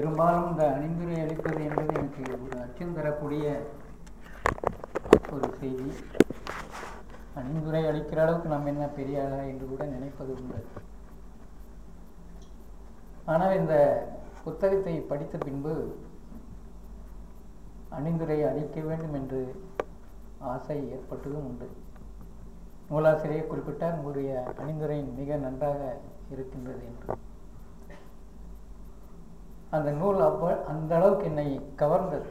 பெரும்பாலும் இந்த அணிந்துரை அளிப்பது என்பது எனக்கு ஒரு அச்சம் தரக்கூடிய ஒரு செய்தி. அணிந்துரை அளிக்கிற அளவுக்கு நம்ம என்ன பெரிய ஆளா என்று கூட நினைப்பது உண்டு. ஆனால் இந்த புத்தகத்தை படித்த பின்பு அணிந்துரை அளிக்க வேண்டும் என்று ஆசை ஏற்பட்டதும் உண்டு. நூலாசிரியர் குறிப்பிட்டார் உங்களுடைய அணிந்துரை மிக நன்றாக இருக்கின்றது என்று. அந்த நூல் அப்போ அந்த அளவுக்கு என்னை கவர்ந்தது.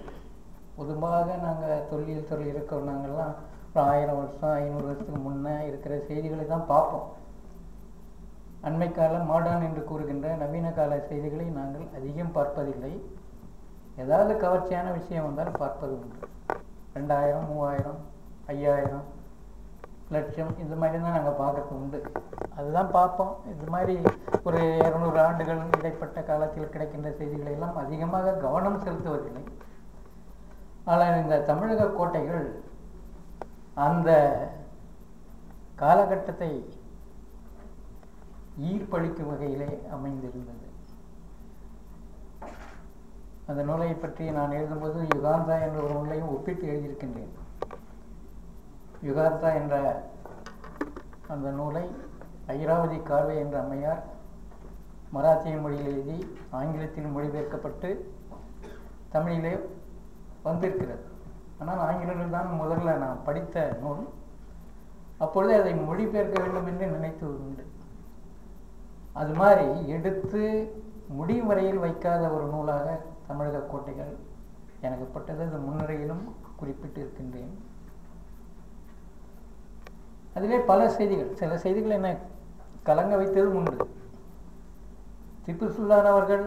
பொதுவாக நாங்கள் தொல்லியல் துறை இருக்கிறோம். நாங்கள்லாம் ஒரு ஆயிரம் வருஷம் ஐநூறு வருஷத்துக்கு முன்னே இருக்கிற செய்திகளை தான் பார்ப்போம். அண்மை கால மாடர்ன் என்று கூறுகின்ற நவீன கால செய்திகளை நாங்கள் அதிகம் பார்ப்பதில்லை. ஏதாவது கவர்ச்சியான விஷயம் வந்தால் பார்ப்பது உண்டு. ரெண்டாயிரம் மூவாயிரம் ஐயாயிரம் லட்சம் இந்த மாதிரி தான் நாங்கள் பார்க்கறது உண்டு. அதுதான் பார்ப்போம். இது மாதிரி ஒரு இரநூறு ஆண்டுகள் இடைப்பட்ட காலத்தில் கிடைக்கின்ற செய்திகளை எல்லாம் அதிகமாக கவனம் செலுத்துவதில்லை. ஆனால் இந்த தமிழக கோட்டைகள் அந்த காலகட்டத்தை ஈர்ப்பளிக்கும் வகையிலே அமைந்திருந்தது. அந்த நூலை பற்றி நான் எழுதும்போது யுகாந்தா என்ற ஒரு நூலையும் ஒப்பிட்டு எழுதியிருக்கின்றேன். யுகார்த்தா என்ற அந்த நூலை ஐராவதி கார்வே என்ற அம்மையார் மராத்திய மொழியில் எழுதி ஆங்கிலத்தில் மொழிபெயர்க்கப்பட்டு தமிழிலே வந்திருக்கிறது ஆனால் ஆங்கிலத்தில் தான் முதல்ல நான் படித்த நூல். அப்பொழுது அதை மொழிபெயர்க்க வேண்டும் என்று நினைத்து உண்டு. அது மாதிரி எடுத்து முடியும் வரையில் வைக்காத ஒரு நூலாக தமிழக கோட்டைகள் எனக்கு பட்டது. அது முன்னுரையிலும் குறிப்பிட்டு இருக்கின்றேன் அதிலே பல செய்திகள். சில செய்திகள் என்னை கலங்க வைத்ததும் உண்டு. திப்பு சுல்தான் அவர்கள்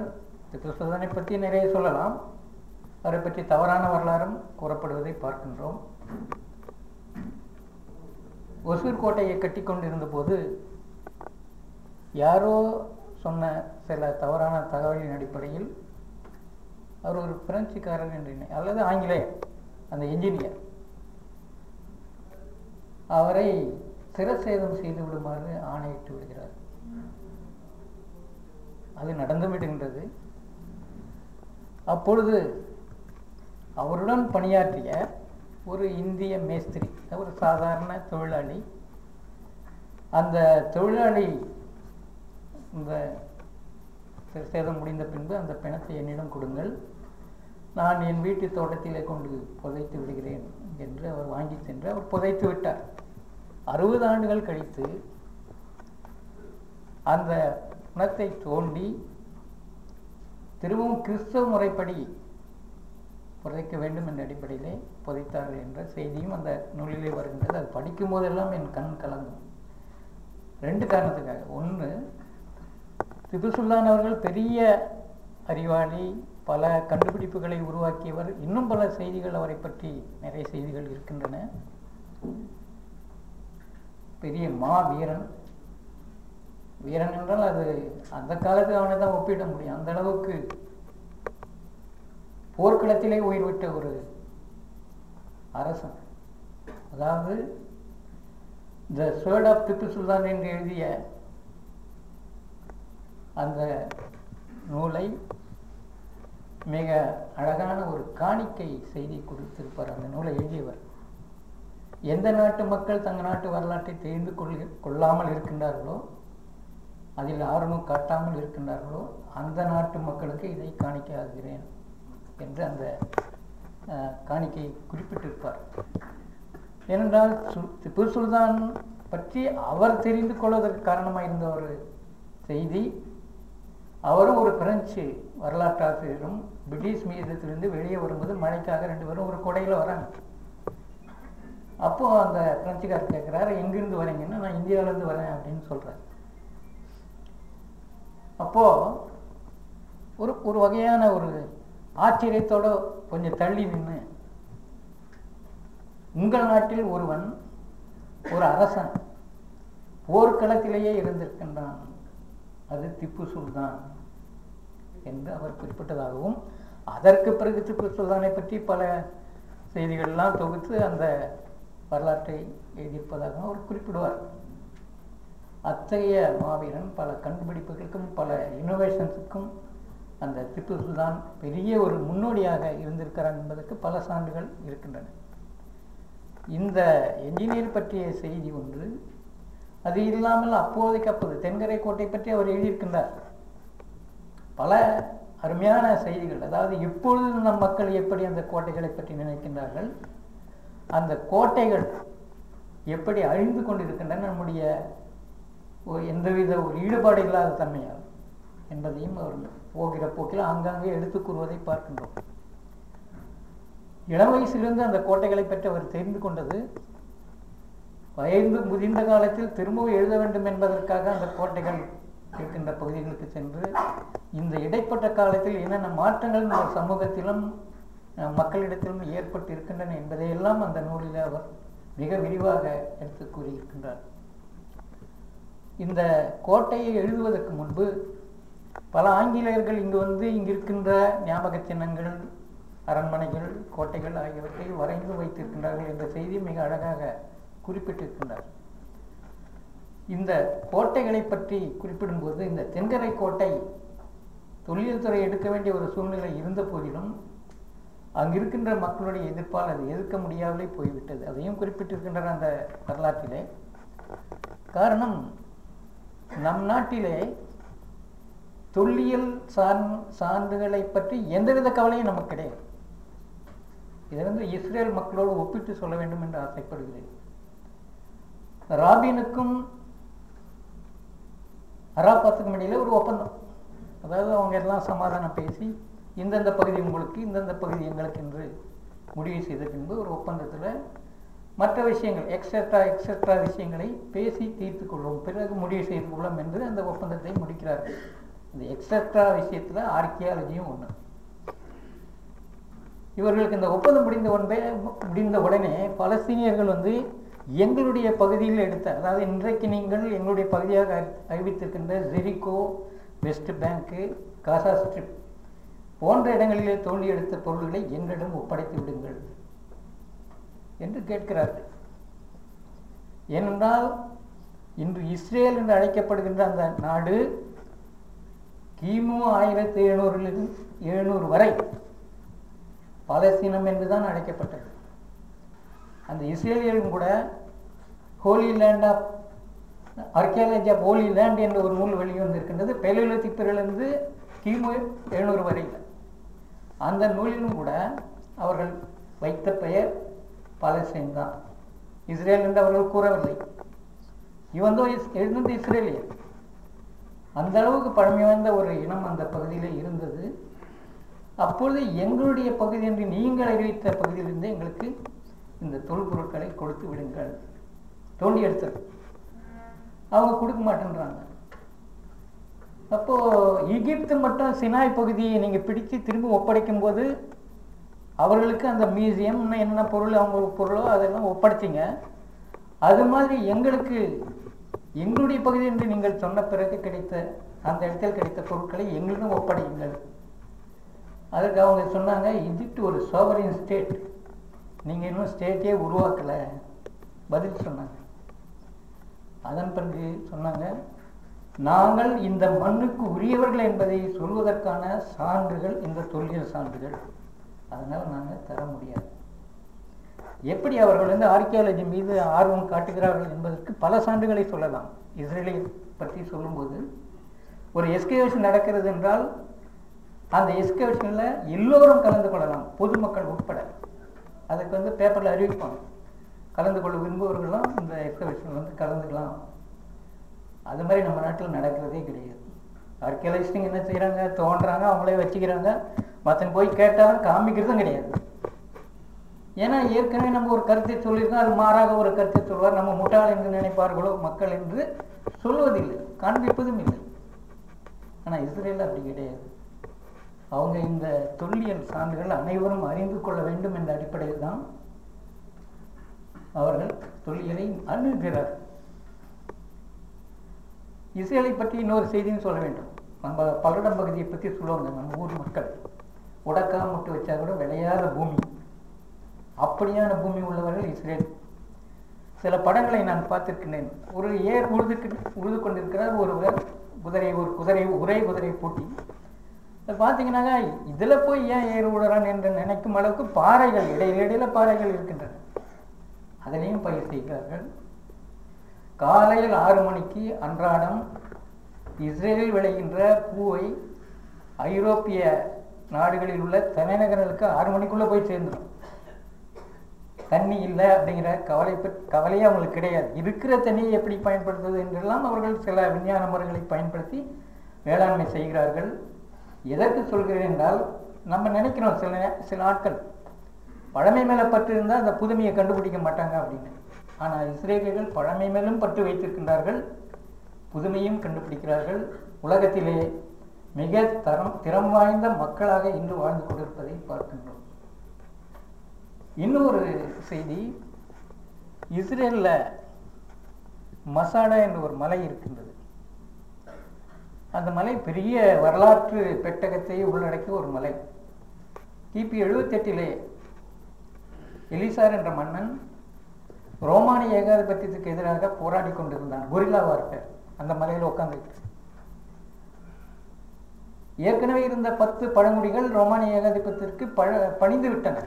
திப்பு சுல்தானை பற்றி நிறைய சொல்லலாம். அவரை பற்றி தவறான வரலாறும் கூறப்படுவதை பார்க்கின்றோம். ஒசூர் கோட்டையை கட்டி கொண்டிருந்த போது யாரோ சொன்ன சில தவறான தகவலின் அடிப்படையில் அவர் ஒரு பிரெஞ்சுக்காரர் என்று அல்லது ஆங்கிலேயர் அந்த என்ஜினியர் அவரை சிரசேதம் செய்து விடுமாறு ஆணையிட்டு விடுகிறார். அது நடந்து விடுகின்றது. அப்பொழுது அவருடன் பணியாற்றிய ஒரு இந்திய மேஸ்திரி ஒரு சாதாரண தொழிலாளி. அந்த தொழிலாளி இந்த சேதம் முடிந்த பின்பு அந்த பிணத்தை என்னிடம் கொடுங்கள். நான் என் வீட்டு தோட்டத்திலே கொண்டு புதைத்து விடுகிறேன் என்று அவர் வாங்கி சென்று அவர் புதைத்து விட்டார். அறுபது ஆண்டுகள் கழித்து அந்த குணத்தை தோண்டி திரும்பவும் கிறிஸ்தவ முறைப்படி புதைக்க வேண்டும் என்ற அடிப்படையிலே புதைத்தார்கள் என்ற செய்தியும் அந்த நூலிலே வருகின்றது. அது படிக்கும் போதெல்லாம் என் கண் கலங்கும். ரெண்டு காரணத்துக்காக. ஒன்று திப்பு சுல்தான் அவர்கள் பெரிய அறிவாளி பல கண்டுபிடிப்புகளை உருவாக்கியவர் இன்னும் பல செய்திகள் அவரை பற்றி நிறைய செய்திகள் இருக்கின்றன. பெரிய மா வீரன் வீரன் என்றால் அது அந்த காலத்தில் அவனை தான் ஒப்பிட முடியும். அந்த அளவுக்கு போர்க்களத்திலே உயிர் விட்ட ஒரு அரசன். அதாவது the sword of Tipu Sultan என்று எழுதிய அந்த நூலை மிக அழகான ஒரு காணிக்கை செய்தி கொடுத்திருப்பார். அந்த நூலை எழுதியவர் எந்த நாட்டு மக்கள் தங்கள் நாட்டு வரலாற்றை தெரிந்து கொள் கொள்ளாமல் இருக்கின்றார்களோ அதில் ஆர்வம் காட்டாமல் இருக்கின்றார்களோ அந்த நாட்டு மக்களுக்கு இதை காணிக்காகிறேன் என்று அந்த காணிக்கை குறிப்பிட்டிருப்பார். ஏனென்றால் திப்பு சுல்தான் பற்றி அவர் தெரிந்து கொள்வதற்கு காரணமாக இருந்த ஒரு செய்தி அவரும் ஒரு பிரெஞ்சு வரலாற்றாசிரியரும் பிரிட்டிஷ் மீதத்திலிருந்து வெளியே வரும்போது மழைக்காக ரெண்டு பேரும் ஒரு கொடையில் வராங்க. அப்போது அந்த பிரெஞ்சுக்காரர் கேட்குறாரு எங்கிருந்து வரீங்கன்னா நான் இந்தியாவிலேருந்து வரேன் அப்படின்னு சொல்கிறேன் அப்போ ஒரு ஒரு வகையான ஒரு ஆச்சரியத்தோட கொஞ்சம் தள்ளி நின்று உங்கள் நாட்டில் ஒருவன் ஒரு அரசன் போர்க்களத்திலேயே இருந்திருக்கின்றான். அது திப்பு சுல்தான் என்று அவர் குறிப்பிட்டதாகவும் அதற்கு பிறகு திப்பு சுல்தானை பற்றி பல செய்திகள்லாம் தொகுத்து அந்த வரலாற்றை எழுதியிருப்பதாகவும் அவர் குறிப்பிடுவார். அத்தகைய மாவீரன் பல கண்டுபிடிப்புகளுக்கும் பல இனோவேஷன்ஸுக்கும் அந்த திப்பு சுல்தான் பெரிய ஒரு முன்னோடியாக இருந்திருக்கிறார் என்பதற்கு பல சான்றுகள் இருக்கின்றன. இந்த என்ஜினியர் பற்றிய செய்தி ஒன்று அது இல்லாமல் அப்போதைக்கு அப்போது தென்கரை கோட்டை பற்றி அவர் எழுதியிருக்கின்றார். பல அருமையான செய்திகள் அதாவது இப்பொழுது நம் மக்கள் எப்படி அந்த கோட்டைகளை பற்றி நினைக்கின்றார்கள்? அந்த கோட்டைகள் எப்படி அழிந்து கொண்டிருக்கின்றன நம்முடைய எந்தவித ஒரு ஈடுபாடு இல்லாத தன்மையால் என்பதையும் அவர் போகிற போக்கில் ஆங்காங்கே எடுத்துக் கூறுவதை பார்க்கின்றோம். இளம் வயசிலிருந்து அந்த கோட்டைகளை பற்றி அவர் தெரிந்து கொண்டது வயது முதிர்ந்த காலத்தில் திரும்பவும் எழுத வேண்டும் என்பதற்காக அந்த கோட்டைகள் இருக்கின்ற பகுதிகளுக்கு சென்று இந்த இடைப்பட்ட காலத்தில் என்னென்ன மாற்றங்கள் நம்ம சமூகத்திலும் மக்களிடத்திலும் ஏற்பட்டு இருக்கின்றன என்பதையெல்லாம் அந்த நூலில் அவர் மிக விரிவாக எடுத்து கூறியிருக்கின்றார். இந்த கோட்டையை எழுதுவதற்கு முன்பு பல ஆங்கிலேயர்கள் இங்கு வந்து இங்கு இருக்கின்ற ஞாபக சின்னங்கள் அரண்மனைகள் கோட்டைகள் ஆகியவற்றை வரைந்து வைத்திருக்கின்றார்கள் என்ற செய்தி மிக அழகாக குறிப்பிட்டிருக்கின்றார். இந்த கோட்டைகளை பற்றி குறிப்பிடும்போது இந்த தென்கரை கோட்டை தொழில்துறை எடுக்க வேண்டிய ஒரு சூழ்நிலை இருந்த போதிலும் அங்கு இருக்கின்ற மக்களுடைய எதிர்ப்பால் அது எதிர்க்க முடியாமலே போய்விட்டது. அதையும் குறிப்பிட்டிருக்கின்றன அந்த வரலாற்றிலே. காரணம் நம் நாட்டிலே தொல்லியல் சார் சான்றுகளை பற்றி எந்தவித கவலையும் நமக்கு கிடையாது. இதை வந்து இஸ்ரேல் மக்களோடு ஒப்பிட்டு சொல்ல வேண்டும் என்று ஆசைப்படுகிறேன். ராபினுக்கும் அராபாத்துக்கும் இடையில ஒரு ஒப்பந்தம். அதாவது அவங்க எல்லாம் சமாதானம் பேசி இந்தந்த பகுதி உங்களுக்கு இந்தந்த பகுதி எங்களுக்கு என்று முடிவு செய்த பின்பு ஒரு ஒப்பந்தத்தில் மற்ற விஷயங்கள் எக்ஸெட்ரா எக்ஸெட்ரா விஷயங்களை பேசி தீர்த்து கொள்வோம். பிறகு முடிவு செய்து கொள்வோம் என்று அந்த ஒப்பந்தத்தை முடிக்கிறார்கள். இந்த எக்ஸெட்ரா விஷயத்தில் ஆர்கியாலஜியும் ஒன்று இவர்களுக்கு இந்த ஒப்பந்தம் முடிந்த உடனே முடிந்த உடனே பலஸ்தீனியர்கள் வந்து எங்களுடைய பகுதியில் எடுத்த அதாவது இன்றைக்கு நீங்கள் எங்களுடைய பகுதியாக அறிவித்திருக்கின்ற Jericho West bank Gaza Strip போன்ற இடங்களிலே தோண்டி எடுத்த பொருள்களை எங்களிடம் ஒப்படைத்து விடுங்கள் என்று கேட்கிறார்கள். ஏனென்றால் இன்று இஸ்ரேல் என்று அழைக்கப்படுகின்ற அந்த நாடு கிமு ஆயிரத்தி எழுநூறிலிருந்து எழுநூறு வரை பாலஸ்தீனம் என்றுதான் அழைக்கப்பட்டது. அந்த இஸ்ரேலியரும் கூட holy land of archaeology of holy land என்ற ஒரு நூல் வெளிவந்திருக்கின்றது. பெலியோலித்திக் பிறலிருந்து கிமு எழுநூறு வரையில் அந்த நூலிலும் கூட அவர்கள் வைத்த பெயர் பாலஸ்தீன் தான். இஸ்ரேல் என்று அவர்கள் கூறவில்லை. இவன் இஸ்- எழுந்தது இஸ்ரேலியர் அந்த அளவுக்கு பழமை வாய்ந்த ஒரு இனம் அந்த பகுதியில் இருந்தது. அப்பொழுது எங்களுடைய பகுதி என்று நீங்கள் அறிவித்த பகுதியிலிருந்து எங்களுக்கு இந்த தொல்பொருட்களை கொடுத்து விடுங்கள். தோண்டி எடுத்தது அவங்க கொடுக்க மாட்டேன்றாங்க. அப்போ எகிப்து மட்டும் சினாய் பகுதியை நீங்க பிடிச்சு திரும்ப ஒப்படைக்கும் போது அவர்களுக்கு அந்த மியூசியம் இன்னும் என்ன பொருள் அவங்க பொருளோ அதெல்லாம் ஒப்படைச்சிங்க. அது மாதிரி எங்களுக்கு எங்களுடைய பகுதி என்று நீங்கள் சொன்ன பிறகு கிடைத்த அந்த இடத்தில் கிடைத்த பொருட்களை எங்களிடம் ஒப்படையுங்கள். அதுக்கு அவங்க சொன்னாங்க எகிப்து ஒரு சோவரின் ஸ்டேட் நீங்கள் இன்னும் ஸ்டேட்டே உருவாக்கலை. பதில் சொன்னாங்க. அதன் பிறகு சொன்னாங்க நாங்கள் இந்த மண்ணுக்கு உரியவர்கள் என்பதை சொல்வதற்கான சான்றுகள் இந்த தொல்லியல் சான்றுகள். அதனால் நாங்கள் தர முடியாது. எப்படி அவர்கள் வந்து ஆர்கியாலஜி மீது ஆர்வம் காட்டுகிறார்கள் என்பதற்கு பல சான்றுகளை சொல்லலாம். இஸ்ரேலை பற்றி சொல்லும்போது ஒரு எஸ்கேவேஷன் நடக்கிறது என்றால் அந்த எஸ்கவேஷனில் எல்லோரும் கலந்து கொள்ளலாம் பொதுமக்கள் உட்பட. அதுக்கு வந்து பேப்பரில் அறிவிப்பாங்க. கலந்து கொள்ள விரும்புபவர்களும் இந்த எக்ஸிபிஷனில் வந்து கலந்துக்கலாம். அது மாதிரி நம்ம நாட்டில் நடக்கிறதே கிடையாது. ஆர்கியாலஜிஸ்ட்டுங்க என்ன செய்கிறாங்க தோன்றாங்க அவங்களே வச்சுக்கிறாங்க. மற்றன் போய் கேட்டாலும் காமிக்கிறதும் கிடையாது. ஏன்னா ஏற்கனவே நம்ம ஒரு கருத்தை சொல்லியிருக்கோம் அது மாறாக ஒரு கருத்தை சொல்வார். நம்ம முட்டாள் என்று நினைப்பார்களோ மக்கள் என்று சொல்வதில்லை. காண்பிப்பதும் இல்லை. ஆனால் இஸ்ரேல் அப்படி கிடையாது. அவங்க இந்த தொல்லியல் சான்றுகள் அனைவரும் அறிந்து கொள்ள வேண்டும் என்ற அடிப்படையில் தான் அவர்கள் தொல்லியலை அணுகிறார் இஸ்ரேலை பற்றி இன்னொரு செய்தின்னு சொல்ல வேண்டும். நம்ம பல்லடம் பகுதியை பற்றி சொல்லுவாங்க நம்ம ஊர் மக்கள். உடக்கா முட்டு வச்சா கூட விளையாத பூமி. அப்படியான பூமி உள்ளவர்கள் இஸ்ரேல். சில படங்களை நான் பார்த்திருக்கின்றேன். ஒரு ஏர் உழுதுக்கு உழுது கொண்டிருக்கிறார் ஒருவர் குதிரை ஒரு குதிரை ஒரே குதிரை பூட்டி. இதை பார்த்தீங்கன்னாக்கா இதில் போய் ஏன் ஏறு விடுறான் என்று நினைக்கும் அளவுக்கு பாறைகள் இடையில இடையில பாறைகள் இருக்கின்றன. அதனையும் பயிர் செய்கிறார்கள். காலையில் ஆறு மணிக்கு அன்றாடம் இஸ்ரேலில் விளைகின்ற பூவை ஐரோப்பிய நாடுகளில் உள்ள தலைநகரங்களுக்கு ஆறு மணிக்குள்ளே போய் சேர்ந்துடும் தண்ணி இல்லை அப்படிங்கிற கவலை கவலையே அவங்களுக்கு கிடையாது. இருக்கிற தண்ணியை எப்படி பயன்படுத்துவது என்றெல்லாம் அவர்கள் சில விஞ்ஞான முறைகளை பயன்படுத்தி வேளாண்மை செய்கிறார்கள். எதற்கு சொல்கிறேன் என்றால் நம்ம நினைக்கிறோம் சில சில ஆட்கள் பழமை மேலே பற்று இருந்தால் அந்த புதுமையை கண்டுபிடிக்க மாட்டாங்க அப்படின்னு. ஆனால் இஸ்ரேலியர்கள் பழமை மேலும் பட்டு வைத்திருக்கின்றார்கள் புதுமையும் கண்டுபிடிக்கிறார்கள். உலகத்திலே மிக தரம் திறம் வாய்ந்த மக்களாக இன்று வாழ்ந்து கொண்டிருப்பதை பார்க்கின்றோம். இன்னொரு செய்தி இஸ்ரேலில் மசாடா என்ற ஒரு மலை இருக்கின்றது. அந்த மலை பெரிய வரலாற்று பெட்டகத்தை உள்ளடக்கிய ஒரு மலை. கிபி எழுபத்தெட்டிலே எலிசார் என்ற மன்னன் ரோமானிய ஏகாதிபத்தியத்துக்கு எதிராக போராடி கொண்டிருந்தான். Guerrilla warfare. அந்த மலையில் உட்காந்துட்டு ஏற்கனவே இருந்த பத்து பழங்குடிகள் ரோமானிய ஏகாதிபத்தியத்திற்கு பழ பணிந்து விட்டன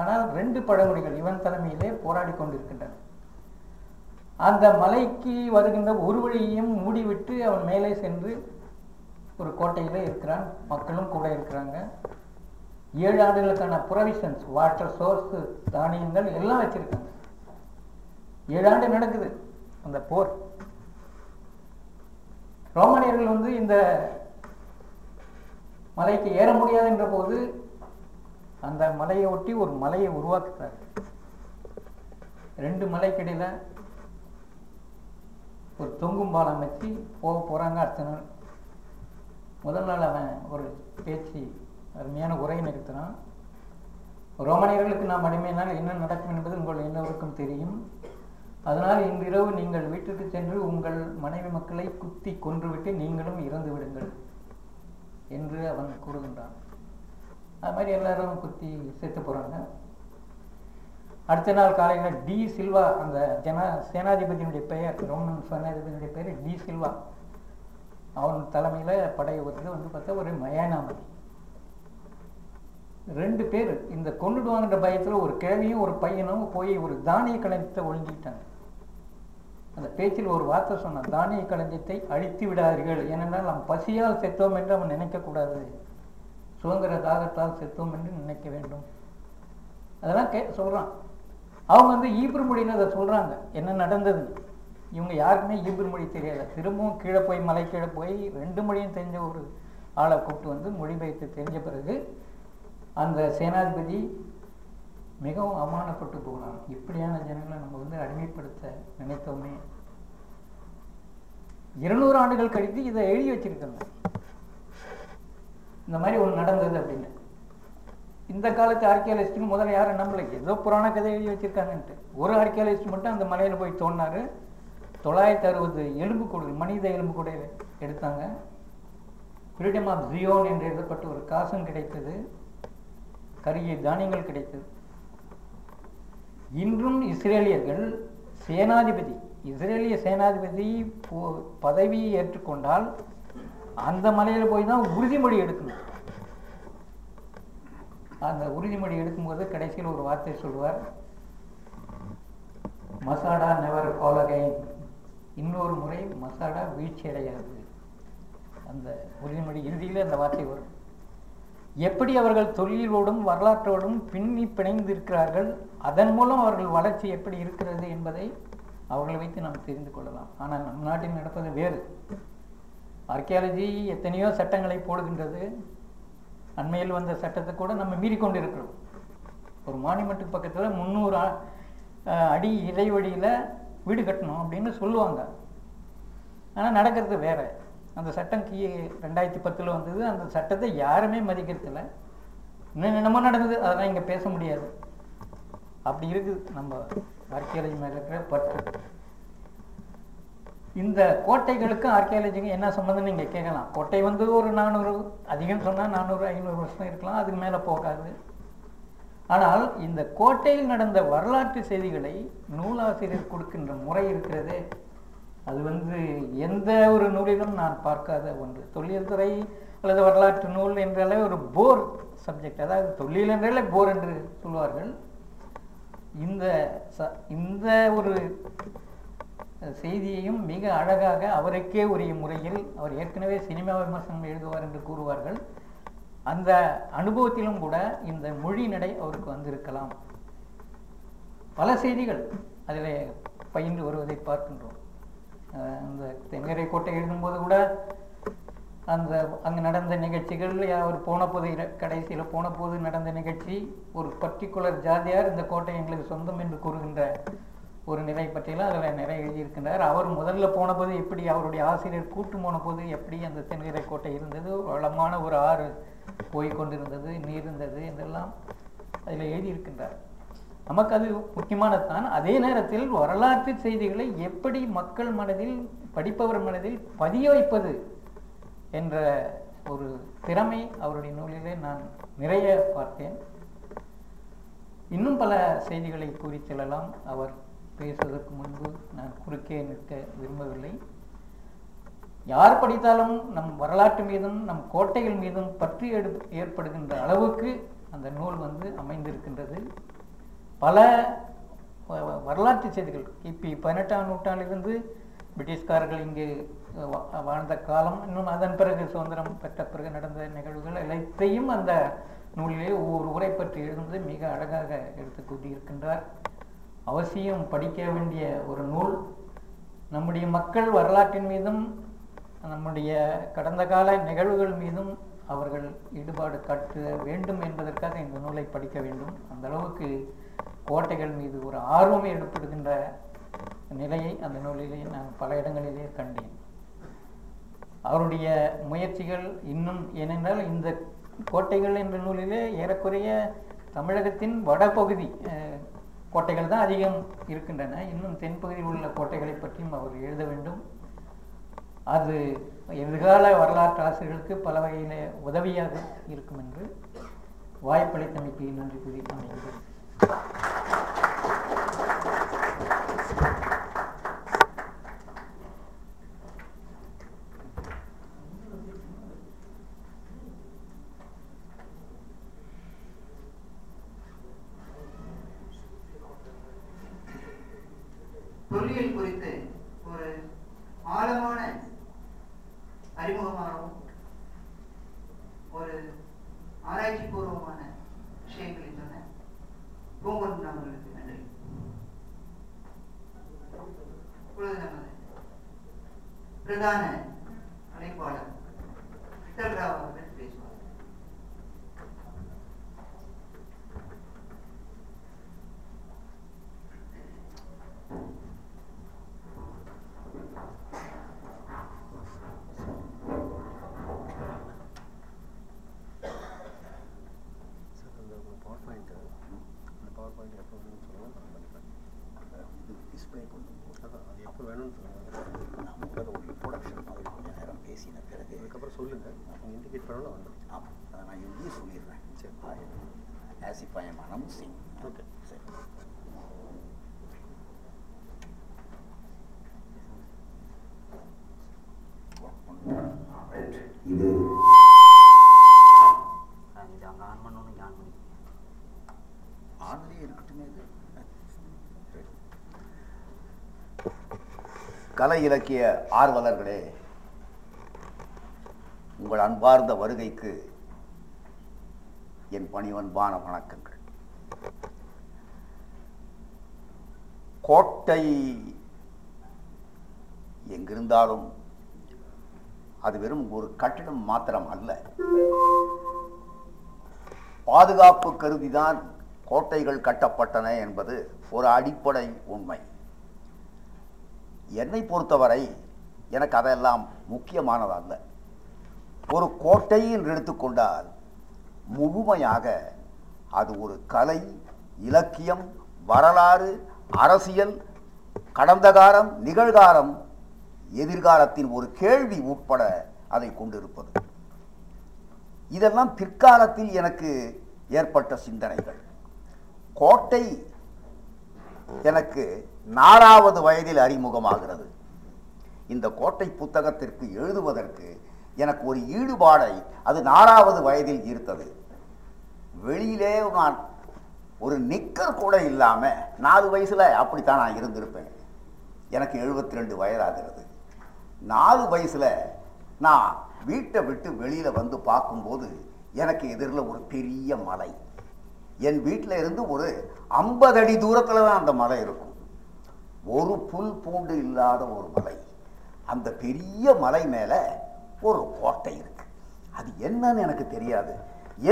ஆனால் ரெண்டு பழங்குடிகள் இவன் தலைமையிலே போராடி கொண்டிருக்கின்றன அந்த மலைக்கு வருகின்ற ஒரு வழியையும் மூடிவிட்டு அவன் மேலே சென்று ஒரு கோட்டையில் இருக்கிறான். மக்களும் கூட இருக்கிறாங்க. ஏழு ஆண்டுகளுக்கான ப்ரொவிஷன்ஸ் வாட்டர் சோர்ஸு தானியங்கள் எல்லாம் வச்சிருக்காங்க. ஏழு ஆண்டு நடக்குது அந்த போர். ரோமானியர்கள் வந்து இந்த மலைக்கு ஏற முடியாது என்ற போது அந்த மலையை ஒட்டி ஒரு மலையை உருவாக்குறாரு. ரெண்டு மலைக்கிடையில ஒரு தொங்கும் பாலம் வச்சு போக போறாங்க அடுத்த நாள் முதல் நாள் அவன் ஒரு பேச்சு அருமையான உரை நிறுத்தினான் ரோமானியர்களுக்கு நாம் அடிமையினால் என்ன நடக்கும் என்பது உங்கள் எல்லோருக்கும் தெரியும். அதனால் இன்றிரவு நீங்கள் வீட்டுக்கு சென்று உங்கள் மனைவி மக்களை குத்தி கொன்றுவிட்டு நீங்களும் இறந்து விடுங்கள் என்று அவன் கூறுகின்றான். அது மாதிரி எல்லாரும் குத்தி செத்து போகிறாங்க அடுத்த நாள் காலையில் டி சில்வா அந்த ஜன சேனாதிபதியினுடைய பெயர் ரோமன் சேனாதிபதியினுடைய பெயர் டி சில்வா. அவன் தலைமையில் படை வருது வந்து பார்த்தா ஒரு மயானாமதி ரெண்டு பேர் இந்த கொண்டுடுவாங்கன்ற பயத்தில் ஒரு கிழவியும் ஒரு பையனும் போய் ஒரு தானிய களஞ்சியத்தை ஒழுங்கிட்டாங்க. அந்த பேச்சில் ஒரு வார்த்தை சொன்னான் தானிய களஞ்சியத்தை அழித்து விடாதீர்கள். ஏனென்றால் நாம் பசியால் செத்தோம் என்று அவன் நினைக்கக்கூடாது. சுதந்திர தாகத்தால் செத்தோம் என்று நினைக்க வேண்டும். அதெல்லாம் கே சொல்கிறான் அவங்க வந்து ஈப்ரு மொழின்னு அதை சொல்கிறாங்க என்ன நடந்தது இவங்க யாருக்குமே ஈப்ரு மொழி தெரியாது. திரும்பவும் கீழே போய் மலை கீழே போய் ரெண்டு மொழியும் தெரிஞ்ச ஒரு ஆளை கூப்பிட்டு வந்து மொழிபெயர்த்து தெரிஞ்ச பிறகு அந்த சேனாதிபதி மிகவும் அவமானப்பட்டு போகலாம் இப்படியான ஜனங்களை நம்ம வந்து அடிமைப்படுத்த நினைத்தோமே. இருநூறு ஆண்டுகள் கழித்து இதை எழுதி வச்சிருக்கணும் இந்த மாதிரி ஒன்று நடந்தது அப்படின்னு. இந்த காலத்து ஆர்கியாலஜிஸ்ட்னு முதல்ல யாரும் நம்மளை ஏதோ புராண கதை எழுதி வச்சிருக்காங்கன்ட்டு. ஒரு ஆர்கியாலஜிஸ்ட் மட்டும் அந்த மலையில் போய் தோண்டினாரு தொள்ளாயிரத்தி அறுபது எலும்பு கூடு மனித எலும்பு கூட எடுத்தாங்க. ஃப்ரீடம் ஆஃப் ஜியோன் என்று எழுதப்பட்ட ஒரு காசும் கிடைத்தது. கருகிய தானியங்கள் கிடைத்தது. இன்றும் இஸ்ரேலியர்கள் சேனாதிபதி இஸ்ரேலிய சேனாதிபதி போ- பதவியை ஏற்றுக்கொண்டால் அந்த மலையில் போய் தான் உறுதிமொழி எடுக்கணும். அந்த உறுதிமொழி எடுக்கும்போது கடைசியில் ஒரு வார்த்தை சொல்வார் மசாடா நெவர் கோலகை இன்னொரு முறை மசாடா வீழ்ச்சி அடையாது. அந்த உறுதிமொழி இறுதியில் அந்த வார்த்தை வரும். எப்படி அவர்கள் தொழிலோடும் வரலாற்றோடும் பின்னி பிணைந்திருக்கிறார்கள்? அதன் மூலம் அவர்கள் வளர்ச்சி எப்படி இருக்கிறது என்பதை அவர்களை வைத்து நாம் தெரிந்து கொள்ளலாம். ஆனால் நம் நாட்டில் நடப்பது வேறு. ஆர்கியாலஜி எத்தனையோ சட்டங்களை போடுகின்றது. அண்மையில் வந்த சட்டத்தை கூட நம்ம மீறி கொண்டு இருக்கிறோம் ஒரு மானிமெண்ட்டுக்கு பக்கத்தில் முந்நூறு அடி இடைவெளியில் வீடு கட்டணும் அப்படின்னு சொல்லுவாங்க. ஆனால் நடக்கிறது வேற. அந்த சட்டம் கீ ரெண்டாயிரத்தி பத்தில் வந்தது. அந்த சட்டத்தை யாருமே மதிக்கிறதில்ல. இன்னும் என்னமோ நடந்தது. அதெல்லாம் இங்கே பேச முடியாது. அப்படி இருக்குது. நம்ம ஆர்கியாலஜி மேலே இருக்கிற பற்று. இந்த கோட்டைகளுக்கும் ஆர்கியாலஜிக்கும் என்ன சம்மந்தம் நீங்கள் கேட்கலாம். கோட்டை வந்து ஒரு நானூறு அதிகம் சொன்னால் நானூறு ஐநூறு வருஷம் இருக்கலாம். அதுக்கு மேலே போகாது. ஆனால் இந்த கோட்டையில் நடந்த வரலாற்று செய்திகளை நூலாசிரியர் கொடுக்கின்ற முறை இருக்கிறதே. அது வந்து எந்த ஒரு நூலிலும் நான் பார்க்காத ஒன்று. தொழில் துறை அல்லது வரலாற்று நூல் என்றாலே ஒரு போர் சப்ஜெக்ட் அதாவது தொழில் என்றாலே போர் என்று சொல்வார்கள். இந்த ச- இந்த ஒரு செய்தியையும் மிக அழகாக அவருக்கே உரிய முறையில் அவர் ஏற்கனவே சினிமா விமர்சனம் எழுதுவார் என்று கூறுவார்கள். அந்த அனுபவத்திலும் கூட இந்த மொழி நடை அவருக்கு வந்திருக்கலாம். பல செய்திகள் அதில் பயின்று வருவதை பார்க்கின்றோம். அஹ் அந்த தெங்கரை கோட்டை எழுதும்போது கூட அந்த அங்கே நடந்த நிகழ்ச்சிகள் அவர் போன போது கடைசியில் போன போது நடந்த நிகழ்ச்சி ஒரு பர்டிகுலர் ஜாதியார் இந்த கோட்டை எங்களுக்கு சொந்தம் என்று கூறுகின்ற ஒரு நிலை பற்றியெல்லாம் அதில் நிறைய எழுதியிருக்கின்றார். அவர் முதல்ல போன போது எப்படி அவருடைய ஆசிரியர் கூட்டு போன போது எப்படி அந்த தென்கரை கோட்டை இருந்தது? வளமான ஒரு ஆறு போய்கொண்டிருந்தது நீர் இருந்தது என்றெல்லாம் அதில் எழுதியிருக்கின்றார். நமக்கு அது முக்கியமானதுதான் அதே நேரத்தில் வரலாற்று செய்திகளை எப்படி மக்கள் மனதில் படிப்பவர் மனதில் பதிய வைப்பது என்ற ஒரு திறமை அவருடைய நூலிலே நான் நிறைய பார்த்தேன். இன்னும் பல செய்திகளை கூறி செல்லலாம். அவர் பேசுவதற்கு முன்பு நான் குறுக்கே நிற்க விரும்பவில்லை. யார் படித்தாலும் நம் வரலாற்று மீதும் நம் கோட்டைகள் மீதும் பற்றி எடு ஏற்படுகின்ற அளவுக்கு அந்த நூல் வந்து அமைந்திருக்கின்றது. பல வரலாற்று செய்திகள் கிபி பதினெட்டாம் நூற்றாண்டிலிருந்து பிரிட்டிஷ்காரர்கள் இங்கு வாழ்ந்த காலம். இன்னும் அதன் பிறகு சுதந்திரம் பெற்ற பிறகு நடந்த நிகழ்வுகள் எல்லாத்தையும் அந்த நூலிலே ஒவ்வொரு உரை பற்றி எழுதுவது மிக அழகாக எடுத்து கூட்டியிருக்கின்றார் அவசியம் படிக்க வேண்டிய ஒரு நூல். நம்முடைய மக்கள் வரலாற்றின் மீதும் நம்முடைய கடந்த கால நிகழ்வுகள் மீதும் அவர்கள் ஈடுபாடு காட்ட வேண்டும் என்பதற்காக இந்த நூலை படிக்க வேண்டும். அந்த அளவுக்கு கோட்டைகள் மீது ஒரு ஆர்வம் ஏற்படுகின்ற நிலையை அந்த நூலிலே நான் பல இடங்களிலே கண்டேன். அவருடைய முயற்சிகள் இன்னும் ஏனென்றால் இந்த கோட்டைகள் என்ற நூலிலே ஏறக்குறைய தமிழகத்தின் வடபகுதி கோட்டைகள் தான் அதிகம் இருக்கின்றன. இன்னும் தென்பகுதியில் உள்ள கோட்டைகளை பற்றியும் அவர் எழுத வேண்டும். அது எதிர்கால வரலாற்று ஆசிரியர்களுக்கு பல வகையிலே உதவியாக இருக்கும் என்று வாய்ப்பளித்தமைக்கு நன்றி கூறி அமைகிறேன் Gagana. If Okay. சரி இது இது அங்கே ஆன் பண்ணணும் ஆன் பண்ணி ஆன்லேயே இருக்கட்டுமே இது கலை இலக்கிய ஆர்வலர்களே உங்கள் அன்பார்ந்த வருகைக்கு என் பணிவன்பான வணக்கங்கள் கோட்டை எங்கிருந்தாலும் அது வெறும் ஒரு கட்டிடம் மாத்திரம் அல்ல. பாதுகாப்பு கருதிதான் கோட்டைகள் கட்டப்பட்டன என்பது ஒரு அடிப்படை உண்மை. என்னை பொறுத்தவரை எனக்கு அதெல்லாம் முக்கியமானதல்ல. ஒரு கோட்டை என்று எடுத்துக்கொண்டால் முழுமையாக அது ஒரு கலை இலக்கியம் வரலாறு அரசியல் கடந்த காலம் நிகழ்காலம் எதிர்காலத்தின் ஒரு கேள்வி உட்பட அதை கொண்டிருப்பது. இதெல்லாம் பிற்காலத்தில் எனக்கு ஏற்பட்ட சிந்தனைகள். கோட்டை எனக்கு நாலாவது வயதில் அறிமுகமாகிறது. இந்த கோட்டை புத்தகத்திற்கு எழுதுவதற்கு எனக்கு ஒரு ஈடுபாடை அது நாலாவது வயதில் ஈர்த்தது வெளியிலே நான் ஒரு நிக்கர் கூட இல்லாமல் நாலு வயசில் அப்படித்தான் நான் இருந்திருப்பேன். எனக்கு எழுபத்தி ரெண்டு வயதாகிறது. நாலு வயசில் நான் வீட்டை விட்டு வெளியில் வந்து பார்க்கும்போது எனக்கு எதிரில் ஒரு பெரிய மலை. என் வீட்டில் இருந்து ஒரு ஐம்பது அடி தூரத்தில் தான் அந்த மலை இருக்கும். ஒரு புல் பூண்டு இல்லாத ஒரு மலை. அந்த பெரிய மலை மேலே ஒரு கோட்டை இருக்குது அது என்னன்னு எனக்கு தெரியாது.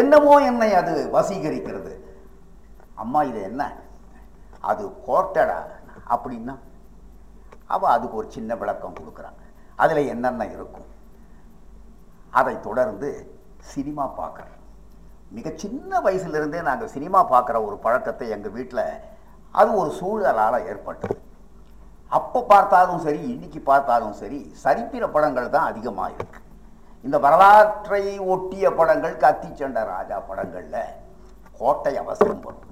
என்னமோ என்னை அது வசீகரிக்கிறது. அம்மா இது என்ன? அது கோர்ட்டடா? அப்படின்னா அவள் அதுக்கு ஒரு சின்ன விளக்கம் கொடுக்குறாங்க அதில் என்னென்ன இருக்கும்? அதை தொடர்ந்து சினிமா பார்க்குறேன் மிக சின்ன வயசுலேருந்தே நாங்கள் சினிமா பார்க்குற ஒரு பழக்கத்தை எங்கள் வீட்டில் அது ஒரு சூழலால் ஏற்பட்டது. அப்போ பார்த்தாலும் சரி இன்னைக்கு பார்த்தாலும் சரி சரித்திர படங்கள் தான் அதிகமாக இருக்குது இந்த வரலாற்றை ஒட்டிய படங்கள் கத்திச்சண்ட ராஜா படங்களில் கோட்டை அவசியம் வரும்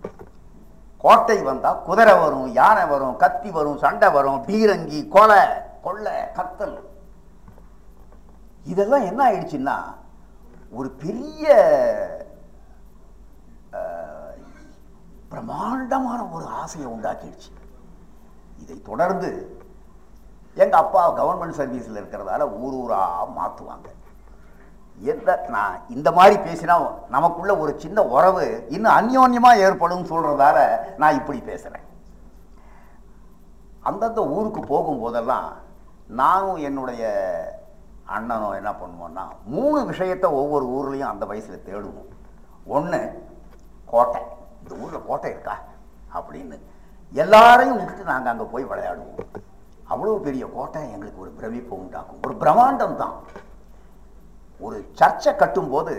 கோட்டை வந்தால் குதிரை வரும் யானை வரும் கத்தி வரும் சண்டை வரும் பீரங்கி கொலை கொள்ளை கத்தல். இதெல்லாம் என்ன ஆயிடுச்சுன்னா ஒரு பெரிய பிரம்மாண்டமான ஒரு ஆசையை உண்டாக்கிடுச்சு. இதை தொடர்ந்து எங்கள் அப்பா கவர்மெண்ட் சர்வீஸில் இருக்கிறதால ஊர் ஊராக மாற்றுவாங்க எந்த நான் இந்த மாதிரி பேசினா நமக்குள்ள ஒரு சின்ன உறவு இன்னும் அந்யோன்யமாக ஏற்படும் சொல்கிறதால நான் இப்படி பேசுகிறேன் அந்தந்த ஊருக்கு போகும்போதெல்லாம் நானும் என்னுடைய அண்ணனும் என்ன பண்ணுவோம்னா மூணு விஷயத்தை ஒவ்வொரு ஊர்லேயும் அந்த வயசில் தேடுவோம். ஒன்று கோட்டை. இந்த ஊரில் கோட்டை இருக்கா? அப்படின்னு. எல்லாரையும் விட்டுட்டு நாங்கள் அங்கே போய் விளையாடுவோம். அவ்வளோ பெரிய கோட்டை எங்களுக்கு ஒரு பிரமிப்பு உண்டாக்கும். ஒரு பிரம்மாண்டம் தான். ஒரு சர்ச்சை கட்டும்போது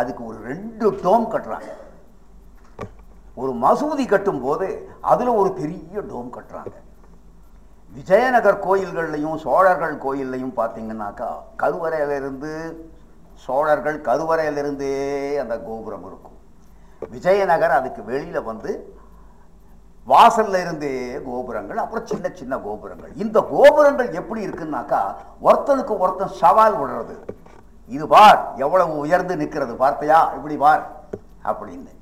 அதுக்கு ஒரு ரெண்டு டோம் கட்டுறாங்க. ஒரு மசூதி கட்டும்போது அதில் ஒரு பெரிய டோம் கட்டுறாங்க. விஜயநகர் கோயில்கள்லையும் சோழர்கள் கோயில்லையும் பார்த்தீங்கன்னாக்கா கருவறையிலிருந்து சோழர்கள் கருவறையிலிருந்தே அந்த கோபுரம் இருக்கும். விஜயநகர் அதுக்கு வெளியில் வந்து வாசல்ல இருந்தே கோபுரங்கள் அப்புறம் சின்ன சின்ன கோபுரங்கள். இந்த கோபுரங்கள் எப்படி இருக்குன்னாக்கா ஒருத்தனுக்கு ஒருத்தன் சவால் விடுறது. இது பார் எவ்வளவு உயர்ந்து நிற்கிறது பார்த்தையா? இப்படி பார் அப்படின்னு.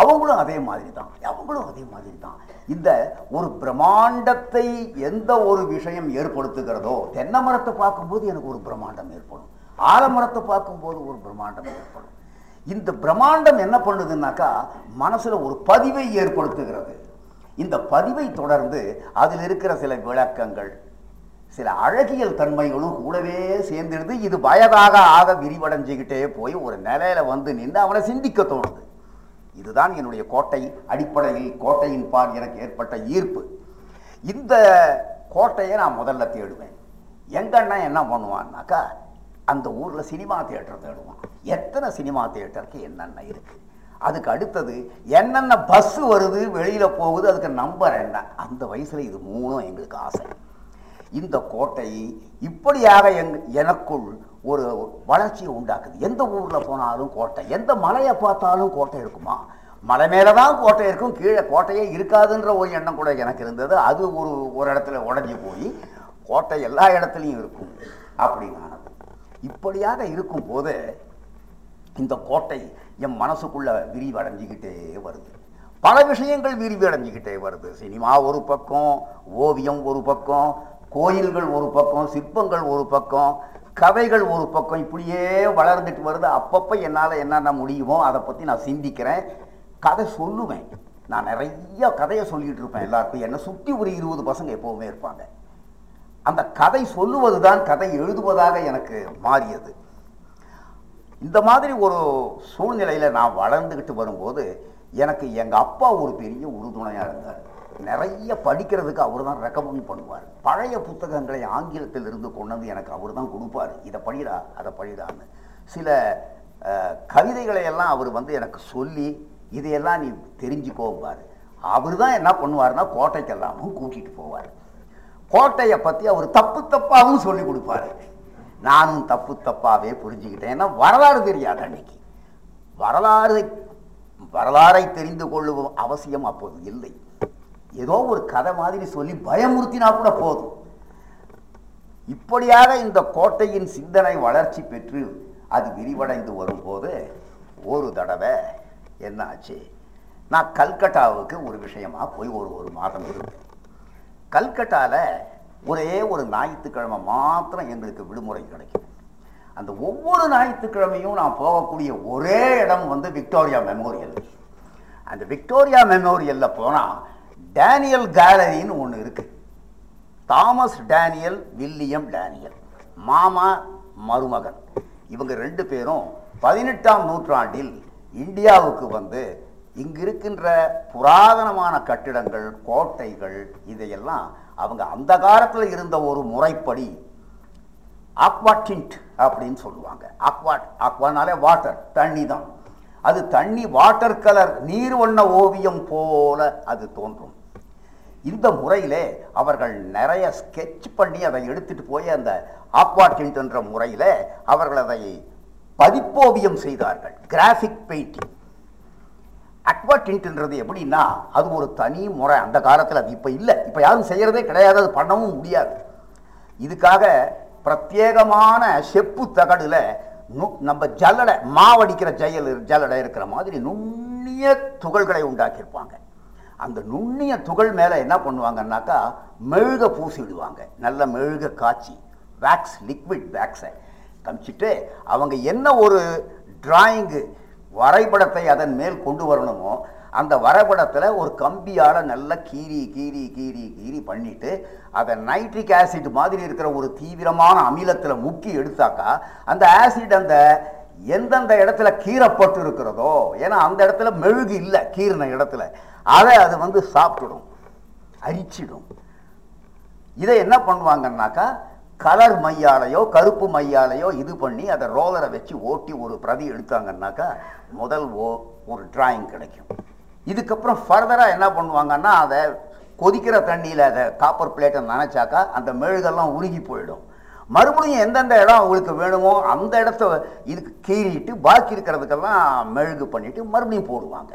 அவங்களும் அதே மாதிரி தான் அவங்களும் அதே மாதிரி தான் இந்த ஒரு பிரம்மாண்டத்தை எந்த ஒரு விஷயம் ஏற்படுத்துகிறதோ தென்னை மரத்தை பார்க்கும்போது எனக்கு ஒரு பிரம்மாண்டம் ஏற்படும். ஆலமரத்தை பார்க்கும்போது ஒரு பிரம்மாண்டம் ஏற்படும். இந்த பிரம்மாண்டம் என்ன பண்ணுதுன்னாக்கா மனசில் ஒரு பதிவை ஏற்படுத்துகிறது. இந்த பதிவை தொடர்ந்து அதில் இருக்கிற சில விளக்கங்கள் சில அழகியல் தன்மைகளும் கூடவே சேர்ந்துடுது இது வயதாக ஆக விரிவடைஞ்சுக்கிட்டே போய் ஒரு நிலையில வந்து நின்று அவனை சிந்திக்க தோணுது. இதுதான் என்னுடைய கோட்டை அடிப்படையில் கோட்டையின் பால் எனக்கு ஏற்பட்ட ஈர்ப்பு. இந்த கோட்டையை நான் முதல்ல தேடுவேன். எங்கன்னா என்ன பண்ணுவான்னாக்கா அந்த ஊரில் சினிமா தேட்டர் தேடுவான். எத்தனை சினிமா தேட்டருக்கு என்னென்ன இருக்குது அதுக்கு அடுத்தது என்னென்ன பஸ்ஸு வருது வெளியில் போகுது அதுக்கு நம்பர் என்ன? அந்த வயசில் இது மூணும் எங்களுக்கு ஆசை. இந்த கோட்டை இப்படியாக எங் எனக்குள் ஒரு வளர்ச்சியை உண்டாக்குது. எந்த ஊரில் போனாலும் கோட்டை எந்த மலையை பார்த்தாலும் கோட்டை இருக்குமா? மலை மேலே தான் கோட்டை இருக்கும் கீழே கோட்டையே இருக்காதுன்ற ஒரு எண்ணம் கூட எனக்கு இருந்தது. அது ஒரு ஒரு இடத்துல உடஞ்சி போய் கோட்டை எல்லா இடத்துலையும் இருக்கும் அப்படின்னு ஆனது இப்படியாக இருக்கும்போது இந்த கோட்டை என் மனசுக்குள்ளே விரிவடைஞ்சிக்கிட்டே வருது. பல விஷயங்கள் விரிவடைஞ்சிக்கிட்டே வருது. சினிமா ஒரு பக்கம் ஓவியம் ஒரு பக்கம் கோயில்கள் ஒரு பக்கம் சிற்பங்கள் ஒரு பக்கம் கதைகள் ஒரு பக்கம் இப்படியே வளர்ந்துட்டு வருது. அப்பப்போ என்னால் என்னென்ன முடியுமோ அதை பற்றி நான் சிந்திக்கிறேன். கதை சொல்லுவேன். நான் நிறைய கதையை சொல்லிகிட்டு இருப்பேன் எல்லாருக்கும். என்னை சுற்றி ஒரு இருபது பசங்க எப்போவுமே இருப்பாங்க. அந்த கதை சொல்லுவது தான் கதை எழுதுவதாக எனக்கு மாறியது. இந்த மாதிரி ஒரு சூழ்நிலையில் நான் வளர்ந்துக்கிட்டு வரும்போது எனக்கு எங்கள் அப்பா ஒரு பெரிய உறுதுணையாக இருந்தார். நிறைய படிக்கிறதுக்கு அவர் தான் ரெக்கமெண்ட் பண்ணுவார். பழைய புத்தகங்களை ஆங்கிலத்தில் இருந்து கொண்டு வந்து எனக்கு அவர் தான் கொடுப்பார். இதை படிடா அதை படிடான்னு. சில கவிதைகளை எல்லாம் அவர் வந்து எனக்கு சொல்லி இதையெல்லாம் நீ தெரிஞ்சுக்கோம்பார். அவர் தான் என்ன பண்ணுவார்னா கோட்டைக்கெல்லாமும் கூட்டிகிட்டு போவார். கோட்டையை பற்றி அவர் தப்பு தப்பாகவும் சொல்லி கொடுப்பாரு. நானும் தப்பு தப்பாகவே புரிஞ்சுக்கிட்டேன். ஏன்னா வரலாறு தெரியாது அன்னைக்கு. வரலாறு வரலாறை தெரிந்து கொள்ளும் அவசியம் அப்போது இல்லை. ஏதோ ஒரு கதை மாதிரி சொல்லி பயமுறுத்தினா கூட போதும். இப்படியாக இந்த கோட்டையின் சிந்தனை வளர்ச்சி பெற்று அது விரிவடைந்து வரும்போது ஒரு தடவை என்ன ஆச்சு நான் கல்கட்டாவுக்கு ஒரு விஷயமா போய் ஒரு ஒரு மாதம் இருந்தேன் கல்கட்டாவில் ஒரே ஒரு ஞாயிற்றுக்கிழமை மாத்திரம் எங்களுக்கு விடுமுறை கிடைக்கும். அந்த ஒவ்வொரு ஞாயிற்றுக்கிழமையும் நான் போகக்கூடிய ஒரே இடம் வந்து விக்டோரியா மெமோரியல். அந்த விக்டோரியா மெமோரியலில் போனால் டேனியல் கேலரின்னு ஒன்று இருக்குது தாமஸ் டேனியல் வில்லியம் டேனியல். மாமா மருமகன். இவங்க ரெண்டு பேரும் பதினெட்டாம் நூற்றாண்டில் இந்தியாவுக்கு வந்து இங்கு இருக்கின்ற புராதனமான கட்டிடங்கள் கோட்டைகள் இதையெல்லாம் அவங்க அந்த காலத்தில் இருந்த ஒரு முறைப்படி ஆக்வாட்டின்ட் அப்படின்னு சொல்லுவாங்க. ஆக்வாட் ஆக்வானாலே வாட்டர் தண்ணி தான் அது தண்ணி வாட்டர் கலர் நீர் வண்ண ஓவியம் போல அது தோன்றும். இந்த முறையிலே அவர்கள் நிறைய ஸ்கெட்ச் பண்ணி அதை எடுத்துகிட்டு போய் அந்த ஆக்வாட்டின்ட் என்ற முறையில் அவர்கள் அதை பதிப்போவியம் செய்தார்கள். கிராஃபிக் பெயிண்டிங் அக்வாட்டின்ட்ன்றது எப்படின்னா அது ஒரு தனி முறை. அந்த காலத்தில் அது இப்போ இல்லை. இப்போ யாரும் செய்கிறதே கிடையாது. அது பண்ணவும் முடியாது. இதுக்காக பிரத்யேகமான செப்பு தகடில் நு- நம்ம ஜல்லடை மாவடிக்கிற ஜெயல் ஜல்லடை இருக்கிற மாதிரி நுண்ணிய துகள்களை உண்டாக்கியிருப்பாங்க. அந்த நுண்ணிய துகள் மேலே என்ன பண்ணுவாங்கன்னாக்கா மெழுக பூசி விடுவாங்க. நல்ல மெழுக காய்ச்சி வேக்ஸ் லிக்விட் வேக்ஸை கமிச்சிட்டு அவங்க என்ன ஒரு டிராயிங்கு வரைபடத்தை அதன் மேல் கொண்டு வரணுமோ அந்த வரைபடத்தில் ஒரு கம்பியால் நல்லா கீறி கீறி கீறி கீறி பண்ணிவிட்டு அதை நைட்ரிக் ஆசிட் மாதிரி இருக்கிற ஒரு தீவிரமான அமிலத்தில் முக்கி எடுத்தாக்கா அந்த ஆசிட் அந்த எந்தெந்த இடத்துல கீறப்பட்டு இருக்கிறதோ ஏன்னா அந்த இடத்துல மெழுகு இல்லை கீறின இடத்துல. அதை அது வந்து சாப்பிட்டுடும் அரிச்சிடும். இதை என்ன பண்ணுவாங்கன்னாக்கா கலர் மையாலையோ கருப்பு மையாலையோ இது பண்ணி அதை ரோலரை வச்சு ஓட்டி ஒரு பிரதி எடுத்தாங்கன்னாக்கா முதல் ஓ ஒரு டிராயிங் கிடைக்கும். இதுக்கப்புறம் ஃபர்தராக என்ன பண்ணுவாங்கன்னா அதை கொதிக்கிற தண்ணியில் அதை காப்பர் பிளேட்டை நினச்சாக்கா அந்த மெழுகெல்லாம் உருகி போயிடும். மறுபடியும் எந்தெந்த இடம் அவங்களுக்கு வேணுமோ அந்த இடத்த இதுக்கு கீறிட்டு பாக்கி இருக்கிறதுக்கெல்லாம் மெழுகு பண்ணிவிட்டு மறுபடியும் போடுவாங்க.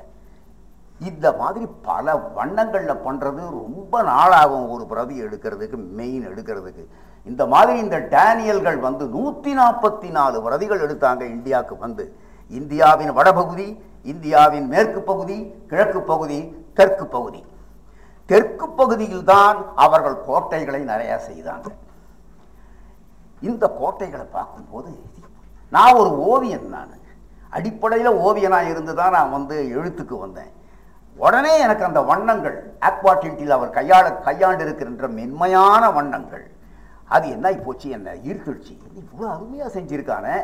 இந்த மாதிரி பல வண்ணங்களில் பண்ணுறது ரொம்ப நாளாகும் ஒரு பிரதி எடுக்கிறதுக்கு மெயின் எடுக்கிறதுக்கு. இந்த மாதிரி இந்த டேனியல்கள் வந்து நூற்றி நாற்பத்தி நாலு பிரதிகள் எடுத்தாங்க இந்தியாவுக்கு வந்து. இந்தியாவின் வடபகுதி இந்தியாவின் மேற்கு பகுதி கிழக்கு பகுதி தெற்கு பகுதி. தெற்கு பகுதியில் தான் அவர்கள் கோட்டைகளை நிறையா செய்தாங்க. இந்த கோட்டைகளை பார்க்கும்போது நான் ஒரு ஓவியன் நான். அடிப்படையில் ஓவியனாக இருந்து தான் நான் வந்து எழுத்துக்கு வந்தேன். உடனே எனக்கு அந்த வண்ணங்கள் ஆக்வாட்டின்ட்டில் அவர் கையாள கையாண்டு இருக்கின்ற மென்மையான வண்ணங்கள். அது என்ன போச்சு? என்ன ஈர்த்துடுச்சு. இவ்வளோ அருமையாக செஞ்சுருக்கானே.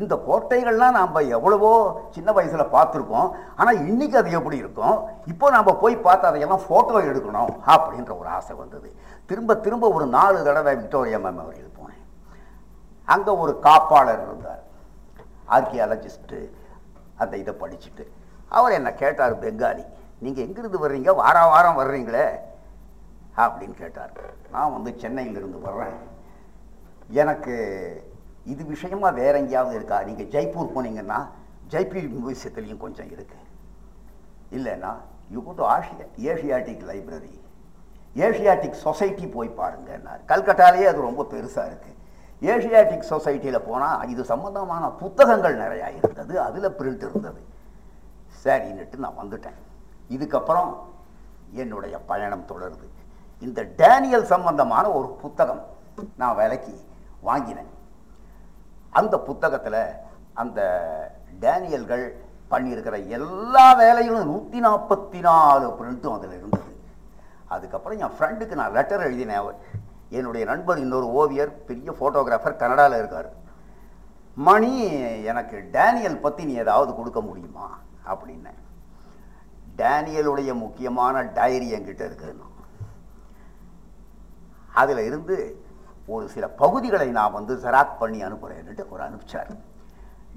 இந்த கோட்டைகள்லாம் நாம் எவ்வளவோ சின்ன வயசில் பார்த்துருக்கோம். ஆனால் இன்றைக்கி அது எப்படி இருக்கும்? இப்போ நாம் போய் பார்த்து அதையெல்லாம் ஃபோட்டோ எடுக்கணும் அப்படின்ற ஒரு ஆசை வந்தது. திரும்ப திரும்ப ஒரு நாலு தடவை விக்டோரியா மெமோரியல் போனேன். அங்கே ஒரு காப்பாளர் இருந்தார். ஆர்கியாலஜிஸ்ட்டு அந்த இதை படிச்சுட்டு. அவர் என்ன கேட்டார் பெங்காலி நீங்கள் எங்கிருந்து வர்றீங்க? வார வாரம் வர்றீங்களே? அப்படின்னு கேட்டார். நான் வந்து சென்னையிலிருந்து வர்றேன். எனக்கு இது விஷயமா வேற எங்கேயாவது இருக்கா? நீங்கள் ஜெய்ப்பூர் போனீங்கன்னா ஜெய்ப்பூர் மியூசியத்துலேயும் கொஞ்சம் இருக்குது இல்லைன்னா you go to Asia Asiatic library Asiatic society போய் பாருங்கன்னார். கல்கட்டாலேயே அது ரொம்ப பெருசாக இருக்குது ஏஷியாட்டிக் சொசைட்டியில் போனால் இது சம்மந்தமான புத்தகங்கள் நிறையா இருந்தது. அதில் பிரிண்ட் இருந்தது. சரின்னுட்டு நான் வந்துட்டேன். இதுக்கப்புறம் என்னுடைய பயணம் தொடருது. இந்த டேனியல் சம்பந்தமான ஒரு புத்தகம் நான் விலைக்கு வாங்கினேன். அந்த புத்தகத்தில் அந்த டேனியல்கள் பண்ணியிருக்கிற எல்லா வேலைகளும் நூற்றி நாற்பத்தி நாலு பிரிண்ட்டும் அதில் இருந்தது. அதுக்கப்புறம் என் ஃப்ரெண்டுக்கு நான் லெட்டர் எழுதினேன் என்னுடைய நண்பர் இன்னொரு ஓவியர் பெரிய ஃபோட்டோகிராஃபர் கனடாவில் இருக்கார். மணி எனக்கு டேனியல் பற்றி நீ ஏதாவது கொடுக்க முடியுமா? அப்படின்னேன். டேனியலுடைய முக்கியமான டைரி என்கிட்ட இருக்குதுன்னு அதில் இருந்து ஒரு சில பகுதிகளை நான் வந்து ஜெராக் பண்ணி அனுப்புகிறேன்னுட்டு ஒரு அனுப்பிச்சார்.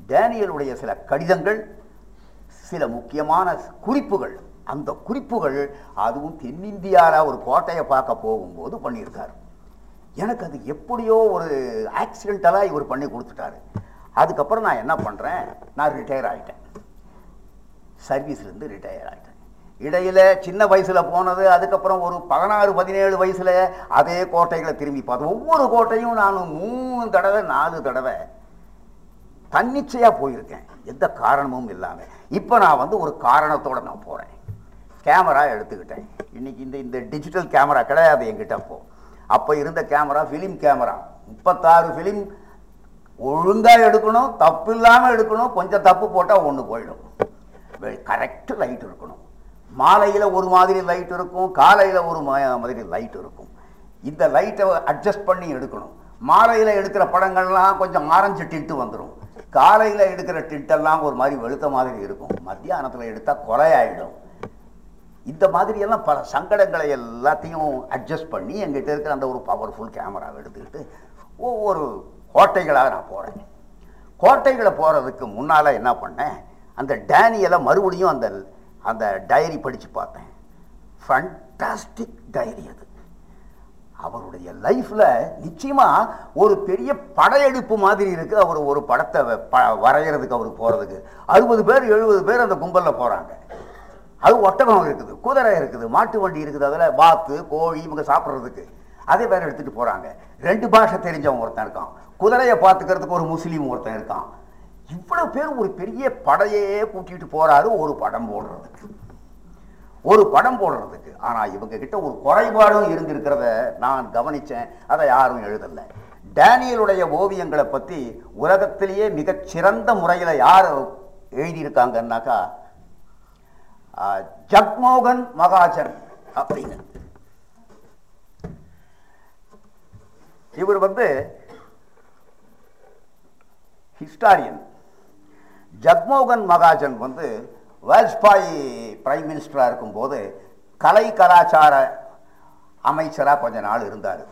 டேனியலுடைய சில கடிதங்கள் சில முக்கியமான குறிப்புகள் அந்த குறிப்புகள் அதுவும் தென்னிந்தியாவில் ஒரு கோட்டையை பார்க்க போகும்போது பண்ணியிருக்காரு. எனக்கு அது எப்படியோ ஒரு ஆக்சிடென்டலாக இவர் பண்ணி கொடுத்துட்டாரு. அதுக்கப்புறம் நான் என்ன பண்ணுறேன் நான் ரிட்டையர் ஆகிட்டேன் சர்வீஸ்லேருந்து ரிட்டையர் ஆகிட்டேன் இடையில் சின்ன வயசில் போனது அதுக்கப்புறம் ஒரு பதினாறு பதினேழு வயசுல அதே கோட்டைகளை திரும்பி பார்த்தேன். ஒவ்வொரு கோட்டையும் நான் மூணு தடவை நாலு தடவை தன்னிச்சையாக போயிருக்கேன். எந்த காரணமும் இல்லாமல் இப்போ நான் வந்து ஒரு காரணத்தோட நான் போகிறேன் கேமரா எடுத்துக்கிட்டேன். இன்னைக்கு இந்த இந்த டிஜிட்டல் கேமரா கிடையாது என்கிட்ட அப்போ. அப்போ இருந்த கேமரா ஃபிலிம் கேமரா. முப்பத்தாறு ஃபிலிம் ஒழுங்காக எடுக்கணும் தப்பு இல்லாமல் எடுக்கணும் கொஞ்சம் தப்பு போட்டால் ஒன்று போயிடும். கரெக்டு லைட் இருக்கணும். மாலையில் ஒரு மாதிரி லைட் இருக்கும் காலையில் ஒரு மா- மாதிரி லைட் இருக்கும். இந்த லைட்டை அட்ஜஸ்ட் பண்ணி எடுக்கணும். மாலையில் எடுக்கிற படங்கள்லாம் கொஞ்சம் ஆரஞ்சு டின்ட்டு வந்துடும் காலையில் எடுக்கிற டின்ட்டெல்லாம் ஒரு மாதிரி வெளுத்த மாதிரி இருக்கும். மத்தியானத்தில் எடுத்தால் கொலையாயிடும் இந்த மாதிரியெல்லாம் பல சங்கடங்களை எல்லாத்தையும் அட்ஜஸ்ட் பண்ணி எங்கிட்ட இருக்கிற அந்த ஒரு பவர்ஃபுல் கேமராவை எடுத்துக்கிட்டு ஒவ்வொரு கோட்டைகளாக நான் போகிறேன் கோட்டைகளை போகிறதுக்கு முன்னால் என்ன பண்ணேன்? அந்த டேனியலை மறுபடியும் அந்த அந்த டைரி படித்து பார்த்தேன். ஃபண்டாஸ்டிக் டைரி அது. அவருடைய லைஃப்பில் நிச்சயமாக ஒரு பெரிய படையெடுப்பு மாதிரி இருக்குது. அவர் ஒரு படத்தை வ- ப வரைகிறதுக்கு அவருக்கு போகிறதுக்கு அறுபது பேர் எழுபது பேர் அந்த கும்பலில் போகிறாங்க அது ஒட்டகம் இருக்குது குதிரை இருக்குது மாட்டு வண்டி இருக்குது அதில் வாத்து கோழி இவங்க சாப்பிட்றதுக்கு. அதே பேர் எடுத்துகிட்டு போகிறாங்க ரெண்டு பாஷை தெரிஞ்சவன் ஒருத்தன் இருக்கான். குதிரையை பார்த்துக்கிறதுக்கு ஒரு முஸ்லீம் ஒருத்தன் இருக்கான். இவ்வளவு பேர் ஒரு பெரிய படையே கூட்டிட்டு போறாரு ஒரு படம் போடுறதுக்கு. ஒரு படம் போடுறதுக்கு. ஆனா இவங்க கிட்ட ஒரு குறைபாடும் இருந்திருக்கிறத நான் கவனிச்சேன். அதை யாரும் எழுதல. டேனியலுடைய ஓவியங்களை பத்தி உலகத்திலேயே மிகச்சிறந்த முறையில் யார் எழுதியிருக்காங்கன்னாக்கா ஜக்மோகன் மகாஜன் அப்படின்னு. இவர் வந்து ஹிஸ்டாரியன் ஜக்மோகன் மகாஜன் வந்து வாஜ்பாய் பிரைம் மினிஸ்டராக இருக்கும்போது கலை கலாச்சார அமைச்சராக கொஞ்ச நாள் இருந்தார்.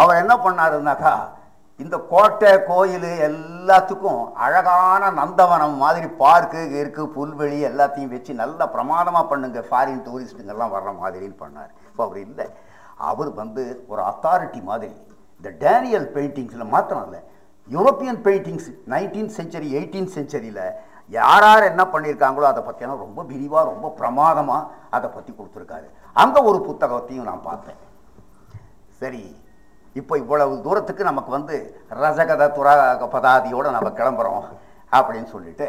அவர் என்ன பண்ணாருன்னாக்கா இந்த கோட்டை கோயில் எல்லாத்துக்கும் அழகான நந்தவனம் மாதிரி பார்க்கு இருக்கு புல்வெளி எல்லாத்தையும் வச்சு நல்லா பிரமாதமாக பண்ணுங்க ஃபாரின் டூரிஸ்ட்டுங்கெல்லாம் வர்ற மாதிரின்னு பண்ணார். இப்போ அவர் இல்லை. அவர் வந்து ஒரு அத்தாரிட்டி மாதிரி இந்த டேனியல் பெயிண்டிங்ஸில் மாத்திரம் இல்லை European paintings nineteen century eighteen செஞ்சுரியில் யார் யார் என்ன பண்ணியிருக்காங்களோ அதை பற்றியெல்லாம் ரொம்ப விரிவாக ரொம்ப பிரமாதமாக அதை பற்றி கொடுத்துருக்காரு. அங்கே ஒரு புத்தகத்தையும் நான் பார்த்தேன். சரி இப்போ இவ்வளவு தூரத்துக்கு நமக்கு வந்து ரசகத துரா பதாதியோடு நம்ம கிளம்புறோம் அப்படின்னு சொல்லிட்டு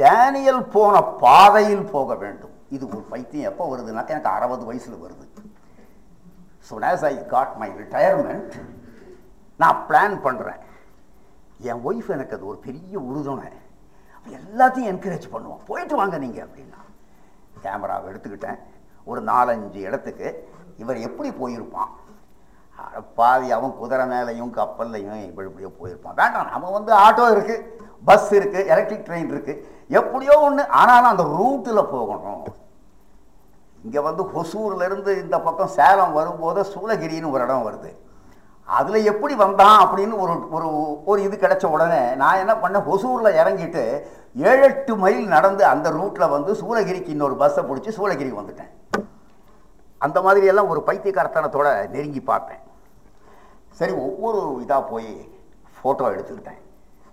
டேனியல் போன பாதையில் போக வேண்டும். இது ஒரு பைத்தியம் எப்போ வருதுனாக்கா எனக்கு அறுபது வயசில் வருது. So as I got my retirement நான் பிளான் பண்ணுறேன் என் ஒய்ஃப் எனக்கு அது ஒரு பெரிய உறுதுணை. எல்லாத்தையும் என்கரேஜ் பண்ணுவோம். போயிட்டு வாங்க நீங்கள் அப்படின்னா. கேமராவை எடுத்துக்கிட்டேன். ஒரு நாலஞ்சு இடத்துக்கு இவர் எப்படி போயிருப்பான்? பாதி அவன் குதிரை மேலையும் கப்பல்லையும் இப்படி இப்படியோ போயிருப்பான். வேண்டாம் நம்ம வந்து ஆட்டோ இருக்குது பஸ் இருக்குது எலக்ட்ரிக் ட்ரெயின் இருக்குது எப்படியோ ஒன்று ஆனாலும் அந்த ரூட்டில் போகணும். இங்கே வந்து ஹொசூர்லேருந்து இந்த பக்கம் சேலம் வரும்போது சூளகிரின்னு ஒரு இடம் வருது. அதில் எப்படி வந்தான் அப்படின்னு ஒரு ஒரு ஒரு இது கிடைச்ச உடனே நான் என்ன பண்ணேன் ஒசூரில் இறங்கிட்டு ஏழு எட்டு மைல் நடந்து அந்த ரூட்டில் வந்து சூளகிரிக்கு இன்னொரு பஸ்ஸை பிடிச்சி சூளகிரி வந்துட்டேன். அந்த மாதிரி எல்லாம் ஒரு பைத்தியக்காரத்தனத்தோட நெருங்கி பார்த்தேன். சரி ஒவ்வொரு இதாக போய் ஃபோட்டோ எடுத்துக்கிட்டேன்.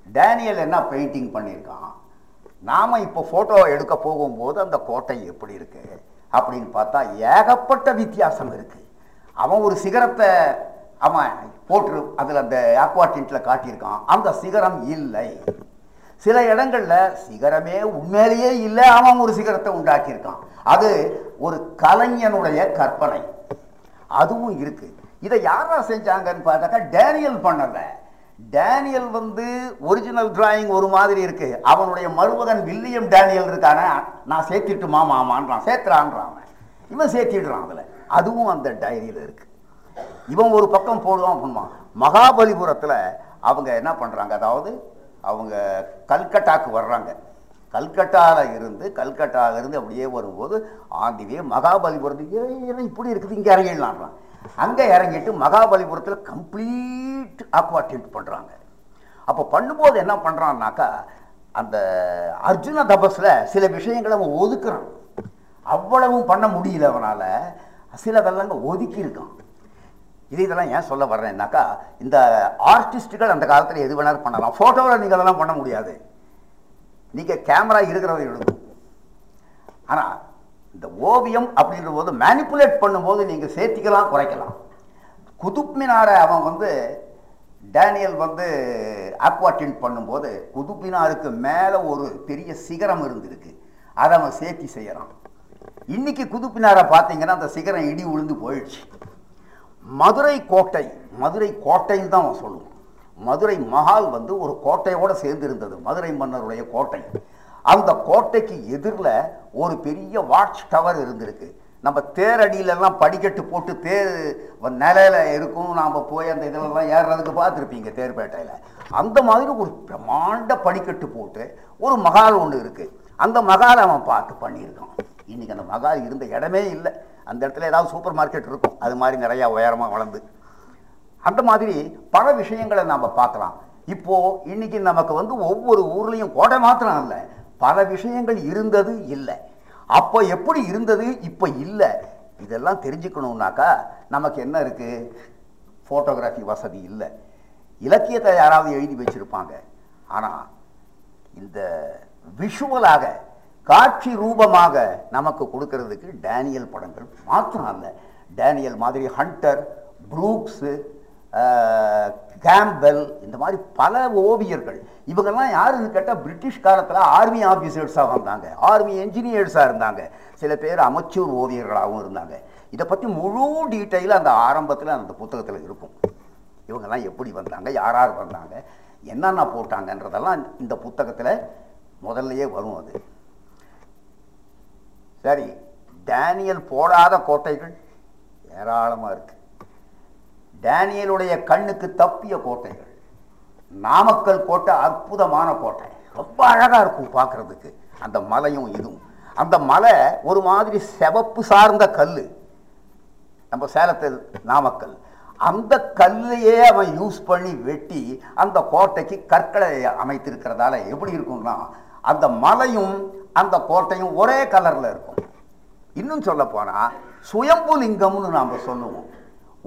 டேனியல் என்ன பெயிண்டிங் பண்ணியிருக்கான்? நாம் இப்போ ஃபோட்டோ எடுக்க போகும்போது அந்த கோட்டை எப்படி இருக்குது அப்படின்னு பார்த்தா ஏகப்பட்ட வித்தியாசம் இருக்குது அவன் ஒரு சிகரத்தை அவன் போட்டு அதில் அந்த ஆக்வாட்டின்ட்டில் காட்டியிருக்கான். அந்த சிகரம் இல்லை. சில இடங்களில் சிகரமே உண்மையிலேயே இல்லை. அவன் ஒரு சிகரத்தை உண்டாக்கியிருக்கான். அது ஒரு கலைஞனுடைய கற்பனை. அதுவும் இருக்குது இதை யாரா செஞ்சாங்கன்னு பார்த்தாக்கா டேனியல் பண்ணலை. டேனியல் வந்து ஒரிஜினல் டிராயிங் ஒரு மாதிரி இருக்குது அவனுடைய மருமகன் வில்லியம் டேனியல் இருக்கானே நான் சேர்த்திட்டுமா மாமான்றான். சேர்த்துறான்றான் அவன். இவன் சேர்த்திடுறான் அதில். அதுவும் அந்த டைரியில் இருக்குது இவன் ஒரு பக்கம் போடுவான் பண்ணுவான் மகாபலிபுரத்தில் அவங்க என்ன பண்ணுறாங்க அதாவது அவங்க கல்கட்டாக்கு வர்றாங்க. கல்கட்டாவில் இருந்து கல்கட்டால இருந்து அப்படியே வரும்போது ஆண்டிவே மகாபலிபுரத்துக்கு இப்படி இருக்குது? இங்கே இறங்கிடலான்றான் அங்கே இறங்கிட்டு மகாபலிபுரத்தில் கம்ப்ளீட் ஆக்வாட்டிண்ட் பண்ணுறாங்க அப்போ பண்ணும்போது என்ன பண்ணுறான்னாக்கா அந்த அர்ஜுன தபஸில் சில விஷயங்களை அவன் ஒதுக்குறான். அவ்வளவும் பண்ண முடியல அவனால். சிலதெல்லாம் ஒதுக்கியிருக்கான். இது இதெல்லாம் ஏன் சொல்ல வர்றேன்னாக்கா இந்த ஆர்டிஸ்ட்டுகள் அந்த காலத்தில் எது வேணாலும் பண்ணலாம். ஃபோட்டோவில் நீங்கள் அதெல்லாம் பண்ண முடியாது. நீங்கள் கேமரா இருக்கிறத எழுதும் ஆனால் இந்த ஓவியம் அப்படின்ற போது மேனிப்புலேட் பண்ணும்போது நீங்கள் சேர்த்திக்கலாம் குறைக்கலாம். குதுப் மினாரை அவன் வந்து டேனியல் வந்து ஆக்வாட்டின் பண்ணும்போது குதுப் மினாருக்கு மேலே ஒரு பெரிய சிகரம் இருந்திருக்கு. அதை அவன் சேர்த்தி செய்கிறான் இன்னைக்கு குதுப் மினாரை பார்த்தீங்கன்னா அந்த சிகரம் இடி உளுந்து போயிடுச்சு. மதுரை கோட்டை மதுரை கோட்டைன்னு தான் அவன் மதுரை மகால் வந்து ஒரு கோட்டையோட சேர்ந்து இருந்தது மதுரை மன்னருடைய கோட்டை. அந்த கோட்டைக்கு எதிரில் ஒரு பெரிய வாட்ச் டவர் இருந்திருக்கு. நம்ம தேரடியிலலாம் படிக்கட்டு போட்டு தேர் நிலையில் இருக்கும் நாம் போய் அந்த இதிலலாம் ஏறுறதுக்கு பார்த்துருப்பீங்க தேர்பேட்டையில். அந்த மாதிரி ஒரு பிரமாண்ட படிக்கட்டு போட்டு ஒரு மகால் ஒன்று இருக்குது அந்த மகாலை அவன் பார்த்து பண்ணியிருக்கான். இன்னைக்கு அந்த மகால் இருந்த இடமே இல்லை. அந்த இடத்துல ஏதாவது சூப்பர் மார்க்கெட் இருக்கும். அது மாதிரி நிறையா உயரமாக வளர்ந்து. அந்த மாதிரி பல விஷயங்களை நாம் பார்க்கலாம். இப்போ இன்னைக்கு நமக்கு வந்து ஒவ்வொரு ஊர்லேயும் கோடை மாத்திரம் இல்லை பல விஷயங்கள் இருந்தது இல்லை. அப்போ எப்படி இருந்தது இப்போ இல்லை? இதெல்லாம் தெரிஞ்சுக்கணுன்னாக்கா நமக்கு என்ன இருக்குது ஃபோட்டோகிராஃபி வசதி இல்லை. இலக்கியத்தை யாராவது எழுதி வச்சுருப்பாங்க. ஆனால் இந்த விஷுவலாக காட்சி ரூபமாக நமக்கு கொடுக்கறதுக்கு டேனியல் படங்கள் மாத்திரம் அல்ல டேனியல் மாதிரி ஹண்டர் ப்ரூக்ஸு கேம்பெல் இந்த மாதிரி பல ஓவியர்கள். இவங்கெல்லாம் யாருன்னு கேட்டால் பிரிட்டிஷ் காலத்தில் ஆர்மி ஆஃபீஸர்ஸாக வந்தாங்க. ஆர்மி என்ஜினியர்ஸாக இருந்தாங்க. சில பேர் அமைச்சூர் ஓவியர்களாகவும் இருந்தாங்க. இதை பற்றி முழு டீட்டெயில் அந்த ஆரம்பத்தில் அந்த புத்தகத்தில் இருக்கும். இவங்கெல்லாம் எப்படி வந்தாங்க யார் யார் வந்தாங்க என்னென்ன போட்டாங்கன்றதெல்லாம் இந்த புத்தகத்தில் முதல்லையே வரும் அது. சரி டேனியல் போடாத கோட்டைகள் ஏராளமாக இருக்குது டேனியலுடைய கண்ணுக்கு தப்பிய கோட்டைகள் நாமக்கல் கோட்டை அற்புதமான கோட்டை. ரொம்ப அழகாக இருக்கும் பார்க்குறதுக்கு. அந்த மலையும் இதுவும். அந்த மலை ஒரு மாதிரி செவப்பு சார்ந்த கல் நம்ம சேலத்தில் நாமக்கல். அந்த கல்லையே அவன் யூஸ் பண்ணி வெட்டி அந்த கோட்டைக்கு கற்களை அமைத்திருக்கிறதால எப்படி இருக்கும்னா அந்த மலையும் அந்த கோட்டையும் ஒரே கலரில் இருக்கும். இன்னும் சொல்ல போனால் சுயம்பு லிங்கம்னு நாம் சொல்லுவோம்.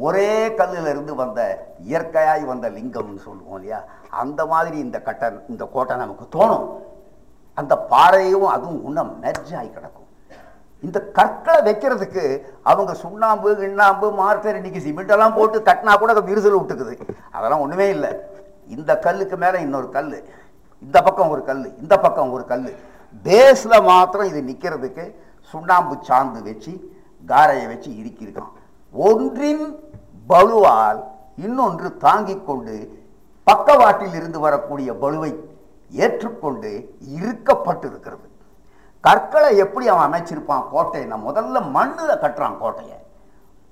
ஒரே கல்லிலிருந்து வந்த இயற்கையாய் வந்த லிங்கம்னு சொல்லுவோம் இல்லையா? அந்த மாதிரி இந்த கட்டை இந்த கோட்டை நமக்கு தோணும். அந்த பாறையும் அதுவும் இன்னும் ஆகி கிடக்கும். இந்த கற்களை வைக்கிறதுக்கு அவங்க சுண்ணாம்பு கிண்ணாம்பு மார்க்கர் இன்னைக்கு சிமெண்டெல்லாம் போட்டு தட்டினா கூட அது விரிசல் விட்டுக்குது. அதெல்லாம் ஒன்றுமே இல்லை. இந்த கல்லுக்கு மேலே இன்னொரு கல் இந்த பக்கம் ஒரு கல் இந்த பக்கம் ஒரு கல் பேஸில் மாத்திரம் இது நிற்கிறதுக்கு சுண்ணாம்பு சாந்து வச்சு காரையை வச்சு இறுக்கியிருக்கான் ஒன்றின் பலுவால் இன்னொன்று தாங்கிக் கொண்டு பக்கவாட்டில் இருந்து வரக்கூடிய பலுவை ஏற்றுக்கொண்டு இருக்கப்பட்டிருக்கிறது கற்களை எப்படி அவன் அமைச்சிருப்பான் கோட்டையை நான் முதல்ல மண்ணில் கட்டுறான் கோட்டையை.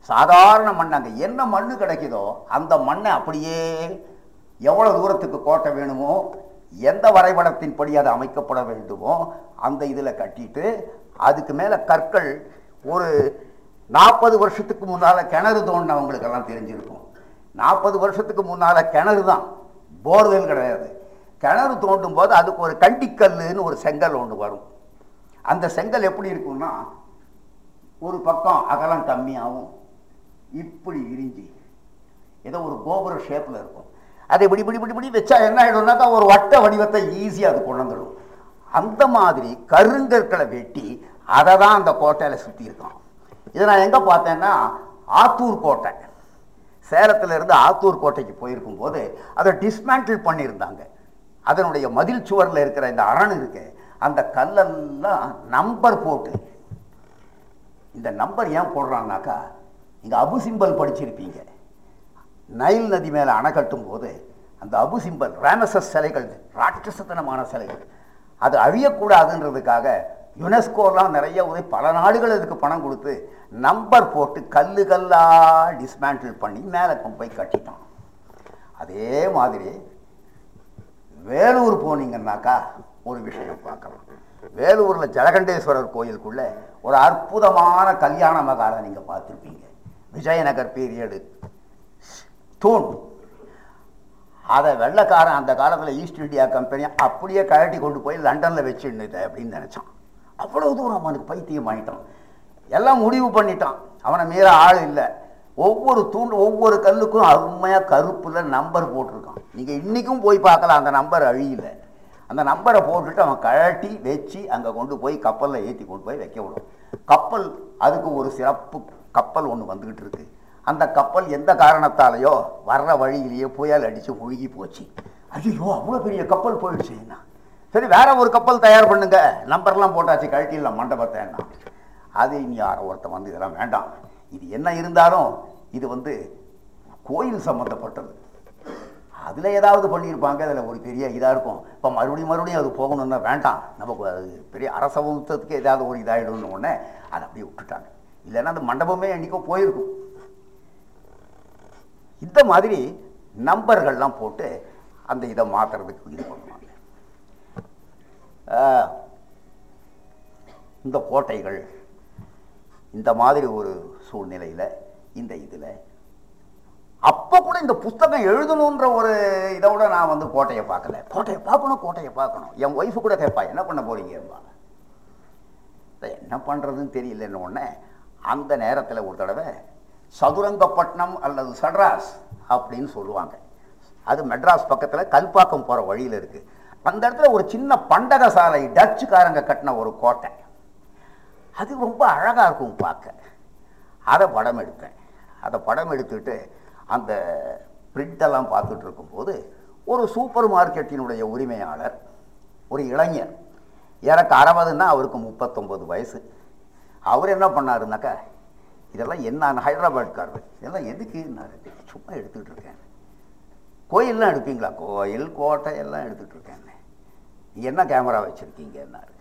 சாதாரண மண் அங்கே என்ன மண்ணு கிடைக்குதோ அந்த மண்ணை அப்படியே எவ்வளோ தூரத்துக்கு கோட்டை வேணுமோ எந்த வரைபடத்தின்படி அது அமைக்கப்பட வேண்டுமோ அந்த இதில் கட்டிட்டு அதுக்கு மேலே கற்கள் ஒரு நாற்பது வருஷத்துக்கு முன்னால் கிணறு தோண்டினவங்களுக்கெல்லாம் தெரிஞ்சிருக்கும். நாற்பது வருஷத்துக்கு முன்னால் கிணறு தான். போர்வெல் கிடையாது. கிணறு தோண்டும் போது அதுக்கு ஒரு கண்டிக்கல்லுன்னு ஒரு செங்கல் ஒன்று வரும். அந்த செங்கல் எப்படி இருக்கும்னா ஒரு பக்கம் அகலம் கம்மியாகும். இப்படி விரிஞ்சு ஏதோ ஒரு கோபுர ஷேப்பில் இருக்கும். அதை இப்படி இப்படி இப்படி இப்படி வச்சா என்ன ஆகிடும்னாக்கா ஒரு வட்ட வடிவத்தை ஈஸியாக அது கொண்டு வந்துடும். அந்த மாதிரி கருங்கற்களை வெட்டி அதை தான் அந்த கோட்டையில் சுற்றி இருக்கான் இதை நான் எங்கே பார்த்தேன்னா ஆத்தூர் கோட்டை. சேலத்துல இருந்து ஆத்தூர் கோட்டைக்கு போயிருக்கும் போது அதை டிஸ்மேண்டில் பண்ணியிருந்தாங்க. அதனுடைய மதில் சுவரில் இருக்கிற இந்த அரண் இருக்கு அந்த கல்லெல்லாம் நம்பர் போட்டு. இந்த நம்பர் ஏன் போடுறான்னாக்கா இங்கே அபு சிம்பல் படிச்சிருப்பீங்க. நைல் நதி மேலே அணை கட்டும் போது அந்த அபு சிம்பல் ராமசஸ் சிலைகள் ராட்சசத்தனமான சிலைகள் அது அழியக்கூடாதுன்றதுக்காக யுனெஸ்கோலாம் நிறைய உதவி பல நாடுகள் இதுக்கு பணம் கொடுத்து நம்பர் போட்டு கல்லு கல்லா டிஸ்மேண்டில் பண்ணி மேலே கொண்டு போய் கட்டிட்டான். அதே மாதிரி வேலூர் போனீங்கன்னாக்கா ஒரு விஷயம் பார்க்கலாம். வேலூரில் ஜலகண்டேஸ்வரர் கோயிலுக்குள்ளே ஒரு அற்புதமான கல்யாண மகாலை நீங்கள் பார்த்துருப்பீங்க. விஜயநகர் பீரியடு ஸ்டோன் அதை வெள்ளைக்காரன் அந்த காலத்தில் ஈஸ்ட் இந்தியா கம்பெனி அப்படியே கழட்டி கொண்டு போய் லண்டனில் வச்சுன்னுது அப்படின்னு நினச்சான். அவ்வளோ தூரம் அவனுக்கு பைத்தியம் ஆகிட்டான் எல்லாம் முடிவு பண்ணிட்டான். அவனை மீற ஆள் இல்லை. ஒவ்வொரு தூண் ஒவ்வொரு கல்லுக்கும் அருமையாக கருப்பில் நம்பர் போட்டிருக்கான். நீங்கள் இன்றைக்கும் போய் பார்க்கலாம் அந்த நம்பர் அழியில. அந்த நம்பரை போட்டுட்டு அவன் கழட்டி வச்சு அங்கே கொண்டு போய் கப்பலில் ஏற்றி கொண்டு போய் வைக்க விடும். கப்பல் அதுக்கு ஒரு சிறப்பு கப்பல் ஒன்று வந்துக்கிட்டு இருக்குது அந்த கப்பல் எந்த காரணத்தாலேயோ வர்ற வழியிலேயே புயல் அடித்து முழுகி போச்சு. ஐயோ அவ்வளோ பெரிய கப்பல் போயிடுச்சுன்னா சரி வேற ஒரு கப்பல் தயார் பண்ணுங்க. நம்பர்லாம் போட்டாச்சு கழட்டியில் மண்டபத்தை என்ன? அது இனி யாரோ ஒருத்தன் வந்து இதெல்லாம் வேண்டாம். இது என்ன இருந்தாலும் இது வந்து கோயில் சம்மந்தப்பட்டது அதில் ஏதாவது பண்ணியிருப்பாங்க அதில் ஒரு பெரிய இதாக இருக்கும். இப்போ மறுபடியும் மறுபடியும் அது போகணுன்னா வேண்டாம். நமக்கு அது பெரிய அரசவத்துக்கு ஏதாவது ஒரு இதாகிடும்னு உடனே அதை அப்படியே விட்டுட்டாங்க. இல்லைன்னா அந்த மண்டபமே என்றைக்கோ போயிருக்கும். இந்த மாதிரி நம்பர்கள்லாம் போட்டு அந்த இதை மாற்றுறதுக்கு இது பண்ணுவாங்க. இந்த கோட்டைகள் இந்த மாதிரி ஒரு சூழ்நிலையில் இந்த இதில் அப்போ கூட இந்த புஸ்தகம் எழுதணுன்ற ஒரு இதோட நான் வந்து கோட்டையை பார்க்கல. கோட்டையை பார்க்கணும் கோட்டையை பார்க்கணும். என் ஒய்ஃபு கூட கேட்பா என்ன பண்ண போறீங்கம்பா இதை என்ன பண்ணுறதுன்னு தெரியலன்னு உடனே அந்த நேரத்தில் ஒரு தடவை சதுரங்கப்பட்டினம் அல்லது சட்ராஸ் அப்படின்னு சொல்லுவாங்க. அது மெட்ராஸ் பக்கத்தில் கல்பாக்கம் போகிற வழியில் இருக்குது அந்த இடத்துல ஒரு சின்ன பண்டக சாலை டச்சுக்காரங்க கட்டின ஒரு கோட்டை. அது ரொம்ப அழகாக இருக்கும் பார்க்க. அதை படம் எடுப்பேன் அதை படம் எடுத்துட்டு அந்த பிரிண்டெல்லாம் பார்த்துட்டு இருக்கும்போது ஒரு சூப்பர் மார்க்கெட்டினுடைய உரிமையாளர் ஒரு இளைஞர். எனக்கு அறுபதுன்னா அவருக்கு முப்பத்தொம்பது வயசு. அவர் என்ன பண்ணாருனாக்கா இதெல்லாம் என்ன ஹைதராபாத்காரர் இதெல்லாம் எதுக்குன்னாரு சும்மா எடுத்துக்கிட்டு இருக்கேன். கோயிலெலாம் எடுப்பீங்களா? கோயில் கோட்டை எல்லாம் எடுத்துகிட்டு இருக்கேன். என்ன கேமரா வச்சுருக்கீங்கன்னாரு.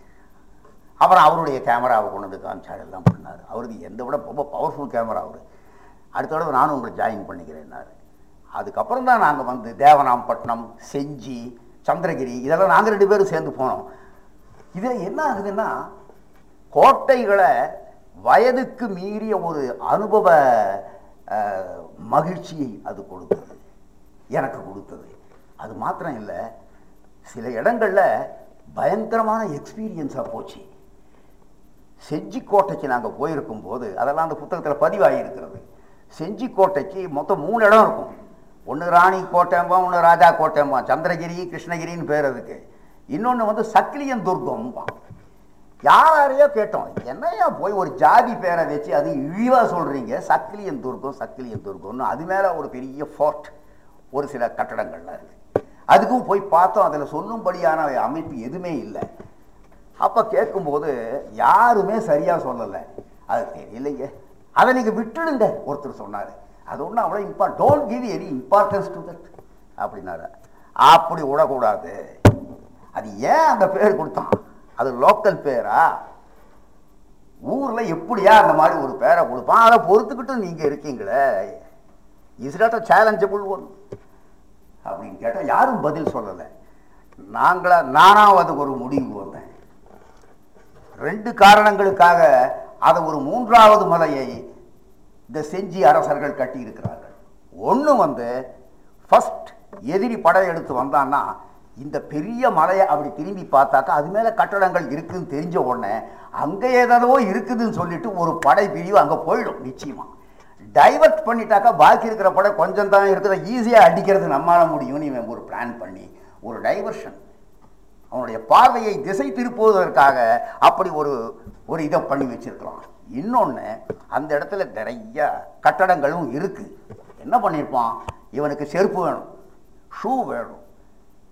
அப்புறம் அவருடைய கேமராவை கொண்டு வந்து காமிச்சாடு எல்லாம் பண்ணார். அவருக்கு எந்த விட ரொம்ப பவர்ஃபுல் கேமரா அவர். அடுத்த தடவை நானும் உங்களை ஜாயின் பண்ணிக்கிறேன்னாரு. அதுக்கப்புறம் தான் நாங்கள் வந்து தேவனாம்பட்டினம் செஞ்சி சந்திரகிரி இதெல்லாம் நாங்கள் ரெண்டு பேரும் சேர்ந்து போனோம். இதில் என்ன ஆகுதுன்னா கோட்டைகளை வயதுக்கு மீறிய ஒரு அனுபவ மகிழ்ச்சியை அது கொடுத்தது. எனக்கு கொடுத்தது. அது மாத்திரம் இல்லை சில இடங்களில் பயங்கரமான எக்ஸ்பீரியன்ஸாக போச்சு. செஞ்சிக்கோட்டைக்கு நாங்கள் போயிருக்கும் போது அதெல்லாம் அந்த புத்தகத்தில் பதிவாகியிருக்கிறது செஞ்சிக்கோட்டைக்கு மொத்தம் மூணு இடம் இருக்கும். ஒன்று ராணி கோட்டைம்பா ஒன்று ராஜா கோட்டைம்பா சந்திரகிரி கிருஷ்ணகிரின்னு பேர் அதுக்கு. இன்னொன்று வந்து சக்லியன் துர்கம்பா யார் யாரையோ கேட்டோம் என்னையா போய் ஒரு ஜாதி பேரை வச்சு அது இழிவாக சொல்கிறீங்க சக்கிலியன் துர்கம் சக்கிலியன் துர்க்கம்னு அது மேலே ஒரு பெரிய ஃபோர்ட் ஒரு சில கட்டடங்கள்லாம் இருக்குது அதுக்கும் போய் பார்த்தோம் அதில் சொல்லும்படியான அமைப்பு எதுவுமே இல்லை. அப்போ கேட்கும்போது யாருமே சரியாக சொல்லலை. அது தெரியலைங்க அதை நீங்கள் விட்டுடுங்க ஒருத்தர் சொன்னார். அது ஒன்றும் அவ்வளோ import don't give any importance to that அப்படின்னாரு. அப்படி விடக்கூடாது. அது ஏன் அந்த பேர் கொடுத்தான்? அது லோக்கல் பேரா? ஊரில் எப்படியா அந்த மாதிரி ஒரு பேரை கொடுப்பான்? அதை பொறுத்துக்கிட்டு நீங்கள் இருக்கீங்களே. Is not a challengeable one அப்படின்னு கேட்டால் யாரும் பதில் சொல்லலை. நாங்களா நானாக அதுக்கு ஒரு முடிவு வந்தேன். ரெண்டு காரணங்களுக்காக அதை ஒரு மூன்றாவது மலையை இந்த செஞ்சி அரசர்கள் கட்டியிருக்கிறார்கள். ஒன்று வந்து ஃபர்ஸ்ட் எதிரி படையெடுத்து வந்தான்னா இந்த பெரிய மலையை அப்படி திரும்பி பார்த்தாக்கா அது மேலே கட்டடங்கள் இருக்குதுன்னு தெரிஞ்ச உடனே அங்கே ஏதோ இருக்குதுன்னு சொல்லிட்டு ஒரு படை பிரிவு அங்கே போயிடும் நிச்சயமாக டைவர்ட் பண்ணிட்டாக்கா பாக்கி இருக்கிற படை கொஞ்சம் தான் இருக்குது. ஈஸியாக அடிக்கிறது நம்மளால முடியும்னு இவன் ஒரு பிளான் பண்ணி ஒரு டைவர்ஷன் அவனுடைய பார்வையை திசை திருப்புவதற்காக அப்படி ஒரு ஒரு இதை பண்ணி வச்சிருக்கலாம். இன்னொன்று அந்த இடத்துல நிறைய கட்டடங்களும் இருக்குது என்ன பண்ணியிருப்பான் இவனுக்கு செருப்பு வேணும் ஷூ வேணும்.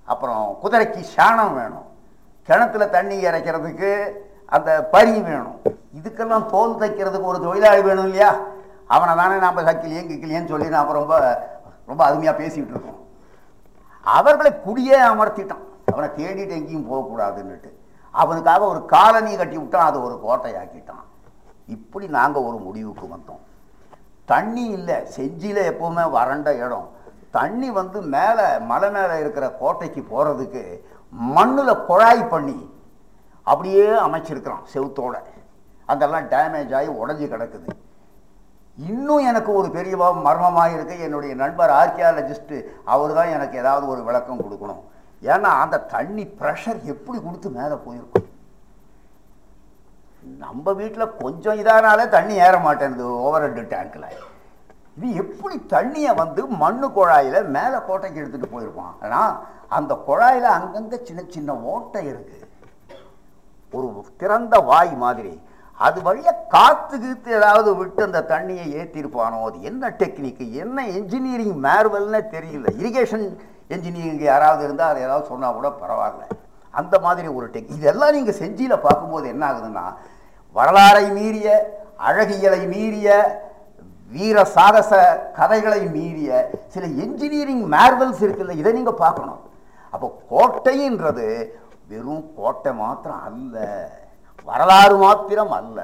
அப்புறம் குதிரைக்கு சாணம் வேணும். கிணத்துல தண்ணி இறைக்கிறதுக்கு அந்த பரி வேணும். இதுக்கெல்லாம் தோல் தைக்கிறதுக்கு ஒரு தொழிலாளி வேணும் இல்லையா? அவனை தானே நாம் சக்கிலியன் கிக்கிலியன்னு சொல்லி நாம் ரொம்ப ரொம்ப அருமையாக பேசிகிட்டு இருக்கோம். அவர்களை குடியே அமர்த்திட்டான். அவனை தேடிட்டு எங்கேயும் போகக்கூடாதுன்னுட்டு. அவனுக்காக ஒரு காலனி கட்டி விட்டான். அதை ஒரு கோட்டையாக்கிட்டான். இப்படி நாங்கள் ஒரு முடிவுக்கு வந்தோம். தண்ணி இல்லை செஞ்சியில் எப்போவுமே வறண்ட இடம். தண்ணி வந்து மேலே மலை மேலே இருக்கிற கோட்டைக்கு போகிறதுக்கு மண்ணில் குழாய் பண்ணி அப்படியே அமைச்சிருக்கிறான் செவுத்தோட. அதெல்லாம் டேமேஜ் ஆகி உடஞ்சி கிடக்குது. இன்னும் எனக்கு ஒரு பெரிய மர்மமாக இருக்கு. என்னுடைய நண்பர் ஆர்கியாலஜிஸ்ட்டு அவர் தான் எனக்கு ஏதாவது ஒரு விளக்கம் கொடுக்கணும். ஏன்னா அந்த தண்ணி ப்ரெஷர் எப்படி கொடுத்து மேலே போயிருக்கும்? நம்ம வீட்டில் கொஞ்சம் இதானாலே தண்ணி ஏற மாட்டேங்குது ஓவர் ஹெட் டேங்க்கில் இது எப்படி தண்ணியை வந்து மண்ணு குழாயில் மேலே கோட்டைக்கு எடுத்துகிட்டு போயிருப்பான்? ஆனால் அந்த குழாயில் அங்கங்கே சின்ன சின்ன ஓட்டை இருக்குது ஒரு திறந்த வாய் மாதிரி. அது வழியாக காற்று கீத்து ஏதாவது விட்டு அந்த தண்ணியை ஏற்றிருப்பானோ அது என்ன டெக்னிக்கு என்ன என்ஜினியரிங் மேர்வல்னே தெரியல. இரிகேஷன் இன்ஜினியரிங் யாராவது இருந்தால் அதை ஏதாவது சொன்னால் கூட பரவாயில்ல. அந்த மாதிரி ஒரு டெக் இதெல்லாம் நீங்கள் செஞ்சியில் பார்க்கும்போது என்ன ஆகுதுன்னா வரலாறை மீறிய அழகியலை மீறிய வீர சாகச கதைகளை மீறிய சில என்ஜினியரிங் மேர்வல்ஸ் இருக்குல்ல இதை நீங்கள் பார்க்கணும். அப்போ கோட்டைன்றது வெறும் கோட்டை மாத்திரம் அல்ல வரலாறு மாத்திரம் அல்ல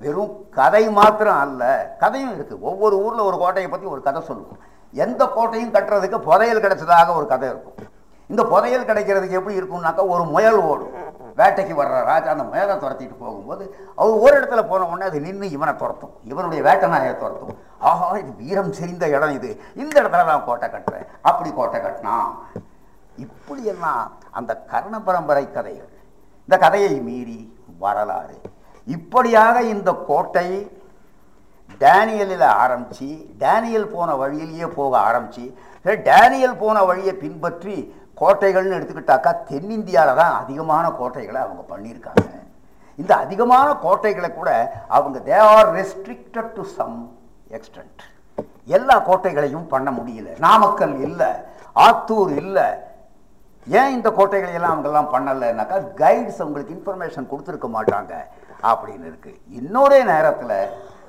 வெறும் கதை மாத்திரம் அல்ல. கதையும் இருக்குது ஒவ்வொரு ஊரில் ஒரு கோட்டையை பற்றி ஒரு கதை சொல்லுவோம். எந்த கோட்டையும் கட்டுறதுக்கு புதையல் கிடைச்சதாக ஒரு கதை இருக்கும். இந்த புதையல் கிடைக்கிறதுக்கு எப்படி இருக்கும்னாக்கா ஒரு முயல் ஓடும். வேட்டைக்கு வர்ற ராஜா அந்த முயலை துரத்திட்டு போகும்போது அவர் ஒரு இடத்துல போன உடனே அது நின்று இவனை துரத்தும். இவனுடைய வேட்டை நாயை துரத்தும். ஆஹா இது வீரம் செறிந்த இடம் இது. இந்த இடத்துல நான் கோட்டை கட்டுறேன். அப்படி கோட்டை கட்டினான். இப்படியெல்லாம் அந்த கர்ண பரம்பரை கதைகள் இந்த கதையை மீறி வரலாறு. இப்படியாக இந்த கோட்டை டேனியலில் ஆரம்பிச்சு டேனியல் போன வழியிலேயே போக ஆரம்பிச்சு சரி, டேனியல் போன வழியை பின்பற்றி கோட்டைகள்னு எடுத்துக்கிட்டாக்கா தென்னிந்தியாவில் தான் அதிகமான கோட்டைகளை அவங்க பண்ணியிருக்காங்க. இந்த அதிகமான கோட்டைகளை கூட அவங்க they are restricted to some extent எல்லா கோட்டைகளையும் பண்ண முடியல. நாமக்கல் இல்லை ஆத்தூர் இல்லை. ஏன் இந்த கோட்டைகளை எல்லாம் அவங்கெல்லாம் பண்ணலைன்னாக்கா கைட்ஸ் அவங்களுக்கு இன்ஃபர்மேஷன் கொடுத்துருக்க மாட்டாங்க அப்படின்னு இருக்குது இன்னொரே நேரத்தில்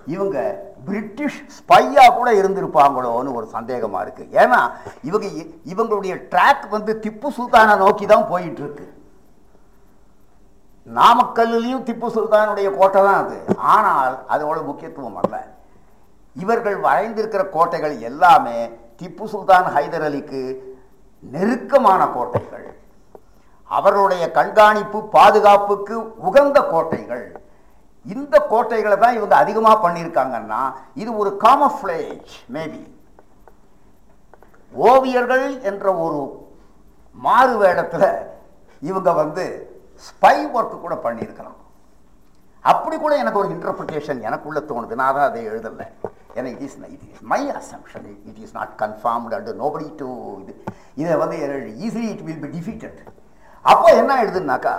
இவங்க பிரிட்டிஷ் ஸ்பையாக கூட இருந்திருப்பாங்களோன்னு ஒரு சந்தேகமாக இருக்குது ஏன்னா இவங்க இ- இவங்களுடைய ட்ராக் வந்து திப்பு சுல்தானை நோக்கி தான் போயிட்டுருக்கு. நாமக்கல்லையும் திப்பு சுல்தானுடைய கோட்டை தான் அது. ஆனால் அதோட முக்கியத்துவம் அல்ல. இவர்கள் வரைந்திருக்கிற கோட்டைகள் எல்லாமே திப்பு சுல்தான் ஹைதர் அலிக்கு நெருக்கமான கோட்டைகள். அவருடைய கண்காணிப்பு பாதுகாப்புக்கு உகந்த கோட்டைகள். இந்த கோட்டைகளை தான் இவங்க அதிகமாக பண்ணியிருக்காங்கன்னா இது ஒரு காமஃப்ளேஜ் மேபி ஓவியர்கள் என்ற ஒரு மாறு வேடத்தில் இவங்க வந்து ஸ்பை ஒர்க் கூட பண்ணியிருக்கலாம். அப்படி கூட எனக்கு ஒரு இன்டர்பிரிட்டேஷன் எனக்குள்ள தோணுது. நான் தான் அதை எழுதலை. ஏன்னா it is it is my assumption it is not confirmed and nobody to இது இதை வந்து easily it will be defeated அப்போ என்ன எழுதுனாக்கா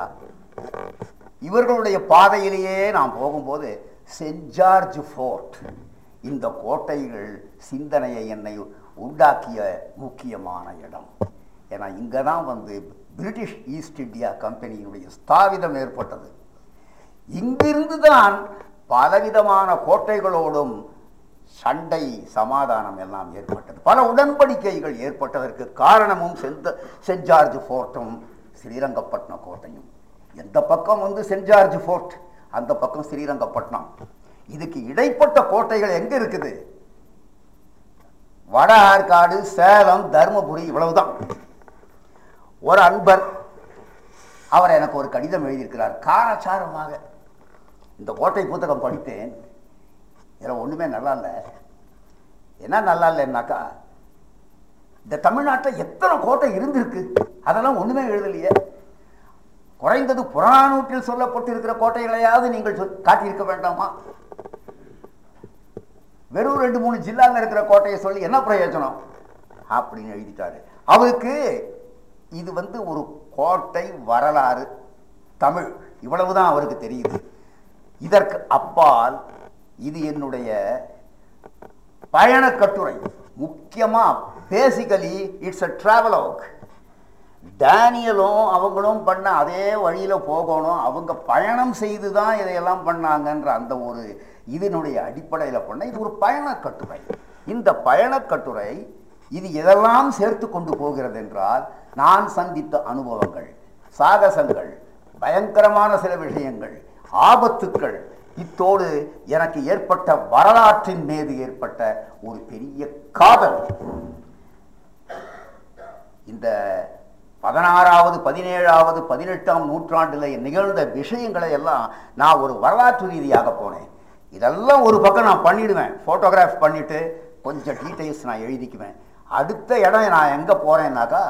இவர்களுடைய பாதையிலேயே நான் போகும்போது சென்ட் ஜார்ஜ் ஃபோர்ட் இந்த கோட்டைகள் சிந்தனையை என்னை உண்டாக்கிய முக்கியமான இடம். ஏன்னா இங்கே தான் வந்து பிரிட்டிஷ் ஈஸ்ட் இந்தியா கம்பெனியினுடைய ஸ்தாபிதம் ஏற்பட்டது. இங்கிருந்து தான் பலவிதமான கோட்டைகளோடும் சண்டை சமாதானம் எல்லாம் ஏற்பட்டது. பல உடன்படிக்கைகள் ஏற்பட்டதற்கு காரணமும் செந்த சென்ட் ஜார்ஜ் ஃபோர்ட்டும் ஸ்ரீரங்கப்பட்டினம் கோட்டையும். எந்த பக்கம் வந்து சென்ட் ஜார்ஜ் ஃபோர்ட் அந்த பக்கம் ஸ்ரீரங்கப்பட்டினம். இதுக்கு இடைப்பட்ட கோட்டைகள் எங்கே இருக்குது? வட ஆற்காடு சேலம் தருமபுரி இவ்வளவுதான். ஒரு அன்பர் அவர் எனக்கு ஒரு கடிதம் எழுதியிருக்கிறார். காரச்சாரமாக இந்த கோட்டை புத்தகம் படித்தேன். இதில் ஒன்றுமே நல்லா இல்லை. என்ன நல்லா இல்லைன்னாக்கா இந்த தமிழ்நாட்டில் எத்தனை கோட்டை இருந்திருக்கு? அதெல்லாம் ஒன்றுமே எழுதலையே. குறைந்தது புறநானூற்றில் சொல்லப்பட்டிருக்கிற கோட்டைகளையாவது நீங்கள் சொல் காட்டியிருக்க வேண்டாமா? வெறும் ரெண்டு மூணு ஜில்லாவில் இருக்கிற கோட்டையை சொல்லி என்ன பிரயோஜனம்? அப்படின்னு எழுதிட்டாரு. அவருக்கு இது வந்து ஒரு கோட்டை வரலாறு தமிழ். இவ்வளவுதான் அவருக்கு தெரியுது. இதற்கு அப்பால் இது என்னுடைய பயண கட்டுரை. முக்கியமாக பேசிக்கலி இட்ஸ் அ ட்ராவலாக் டேனியலும் அவங்களும் பண்ண அதே வழியில் போகணும். அவங்க பயணம் செய்து தான் இதையெல்லாம் பண்ணாங்கன்ற அந்த ஒரு இதனுடைய அடிப்படையில் பண்ண இது ஒரு பயணக்கட்டுரை இந்த பயணக்கட்டுரை இது எதெல்லாம் சேர்த்து கொண்டு போகிறது என்றால் நான் சந்தித்த அனுபவங்கள் சாகசங்கள் பயங்கரமான சில விஷயங்கள் ஆபத்துக்கள் இத்தோடு எனக்கு ஏற்பட்ட வரலாற்றின் மீது ஏற்பட்ட ஒரு பெரிய காதல். இந்த பதினாறாவது பதினேழாவது பதினெட்டாம் நூற்றாண்டில் நிகழ்ந்த விஷயங்களை எல்லாம் நான் ஒரு வரலாற்று ரீதியாக போனேன். இதெல்லாம் ஒரு பக்கம் நான் பண்ணிடுவேன். ஃபோட்டோகிராஃப் பண்ணிவிட்டு கொஞ்சம் டீட்டெயில்ஸ் நான் எழுதிக்குவேன். அடுத்த இடம் நான் எங்கே போகிறேன்னாக்கா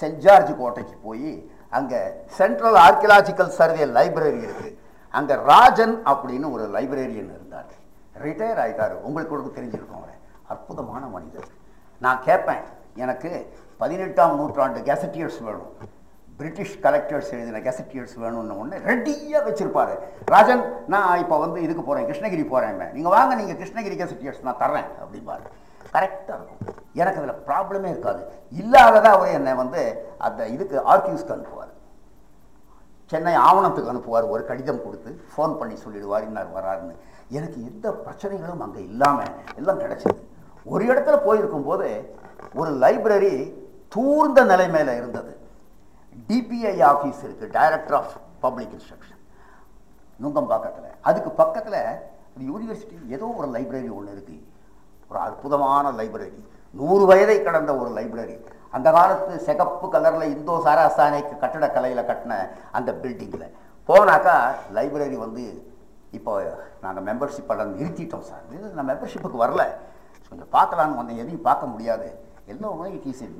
சென்ட் ஜார்ஜ் கோட்டைக்கு போய் அங்கே சென்ட்ரல் ஆர்கியலாஜிக்கல் சர்வே லைப்ரரி இருக்குது அங்கே ராஜன் அப்படின்னு ஒரு லைப்ரரியன் இருந்தார். ரிட்டையர் ஆகிட்டார் உங்களுக்கு கூட தெரிஞ்சிருக்கும் அற்புதமான மனிதர். நான் கேட்பேன் எனக்கு பதினெட்டாம் நூற்றாண்டு கெசட்டியர்ஸ் வேணும். பிரிட்டிஷ் கலெக்டர்ஸ் எழுதின கெசட்டியர்ஸ் வேணும்னு ஒன்று ரெடியாக வச்சுருப்பாரு. ராஜன் நான் இப்போ வந்து இதுக்கு போகிறேன் கிருஷ்ணகிரி போகிறேன் நீங்கள் வாங்க நீங்கள் கிருஷ்ணகிரி கெசட்டியர்ஸ் நான் தர்றேன் அப்படிம்பாரு. கரெக்டாக இருக்கும். எனக்கு அதில் ப்ராப்ளமே இருக்காது. இல்லாததாக அவர் என்னை வந்து அந்த இதுக்கு ஆர்கியூஸ்க்கு அனுப்புவார். சென்னை ஆவணத்துக்கு அனுப்புவார் ஒரு கடிதம் கொடுத்து ஃபோன் பண்ணி சொல்லிடுவார் இன்னார் வராருன்னு எனக்கு எந்த பிரச்சனைகளும் அங்கே இல்லாமல் எல்லாம் கிடச்சிது. ஒரு இடத்துல போயிருக்கும் போது ஒரு லைப்ரரி தூர்ந்த நிலைமையில் இருந்தது. டிபிஐ ஆஃபீஸ் இருக்குது டைரக்டர் ஆஃப் பப்ளிக் இன்ஸ்ட்ரக்ஷன் நுங்கம்பாக்கத்தில் அதுக்கு பக்கத்தில் யூனிவர்சிட்டி ஏதோ ஒரு லைப்ரரி ஒன்று இருக்குது ஒரு அற்புதமான லைப்ரரி நூறு வயதை கடந்த ஒரு லைப்ரரி அந்த காலத்து சிகப்பு கலரில் இந்தோ சாராஸ்தானிக்கு கட்டடக்கலையில் கட்டின அந்த பில்டிங்கில் போனாக்கா லைப்ரரி வந்து இப்போ நாங்கள் மெம்பர்ஷிப் எல்லாம் நிறுத்திட்டோம் சார். இது நான் மெம்பர்ஷிப்புக்கு வரல. கொஞ்சம் பார்க்கலான்னு வந்தேன். எதையும் பார்க்க முடியாது. எல்லாம் இட் இஸ்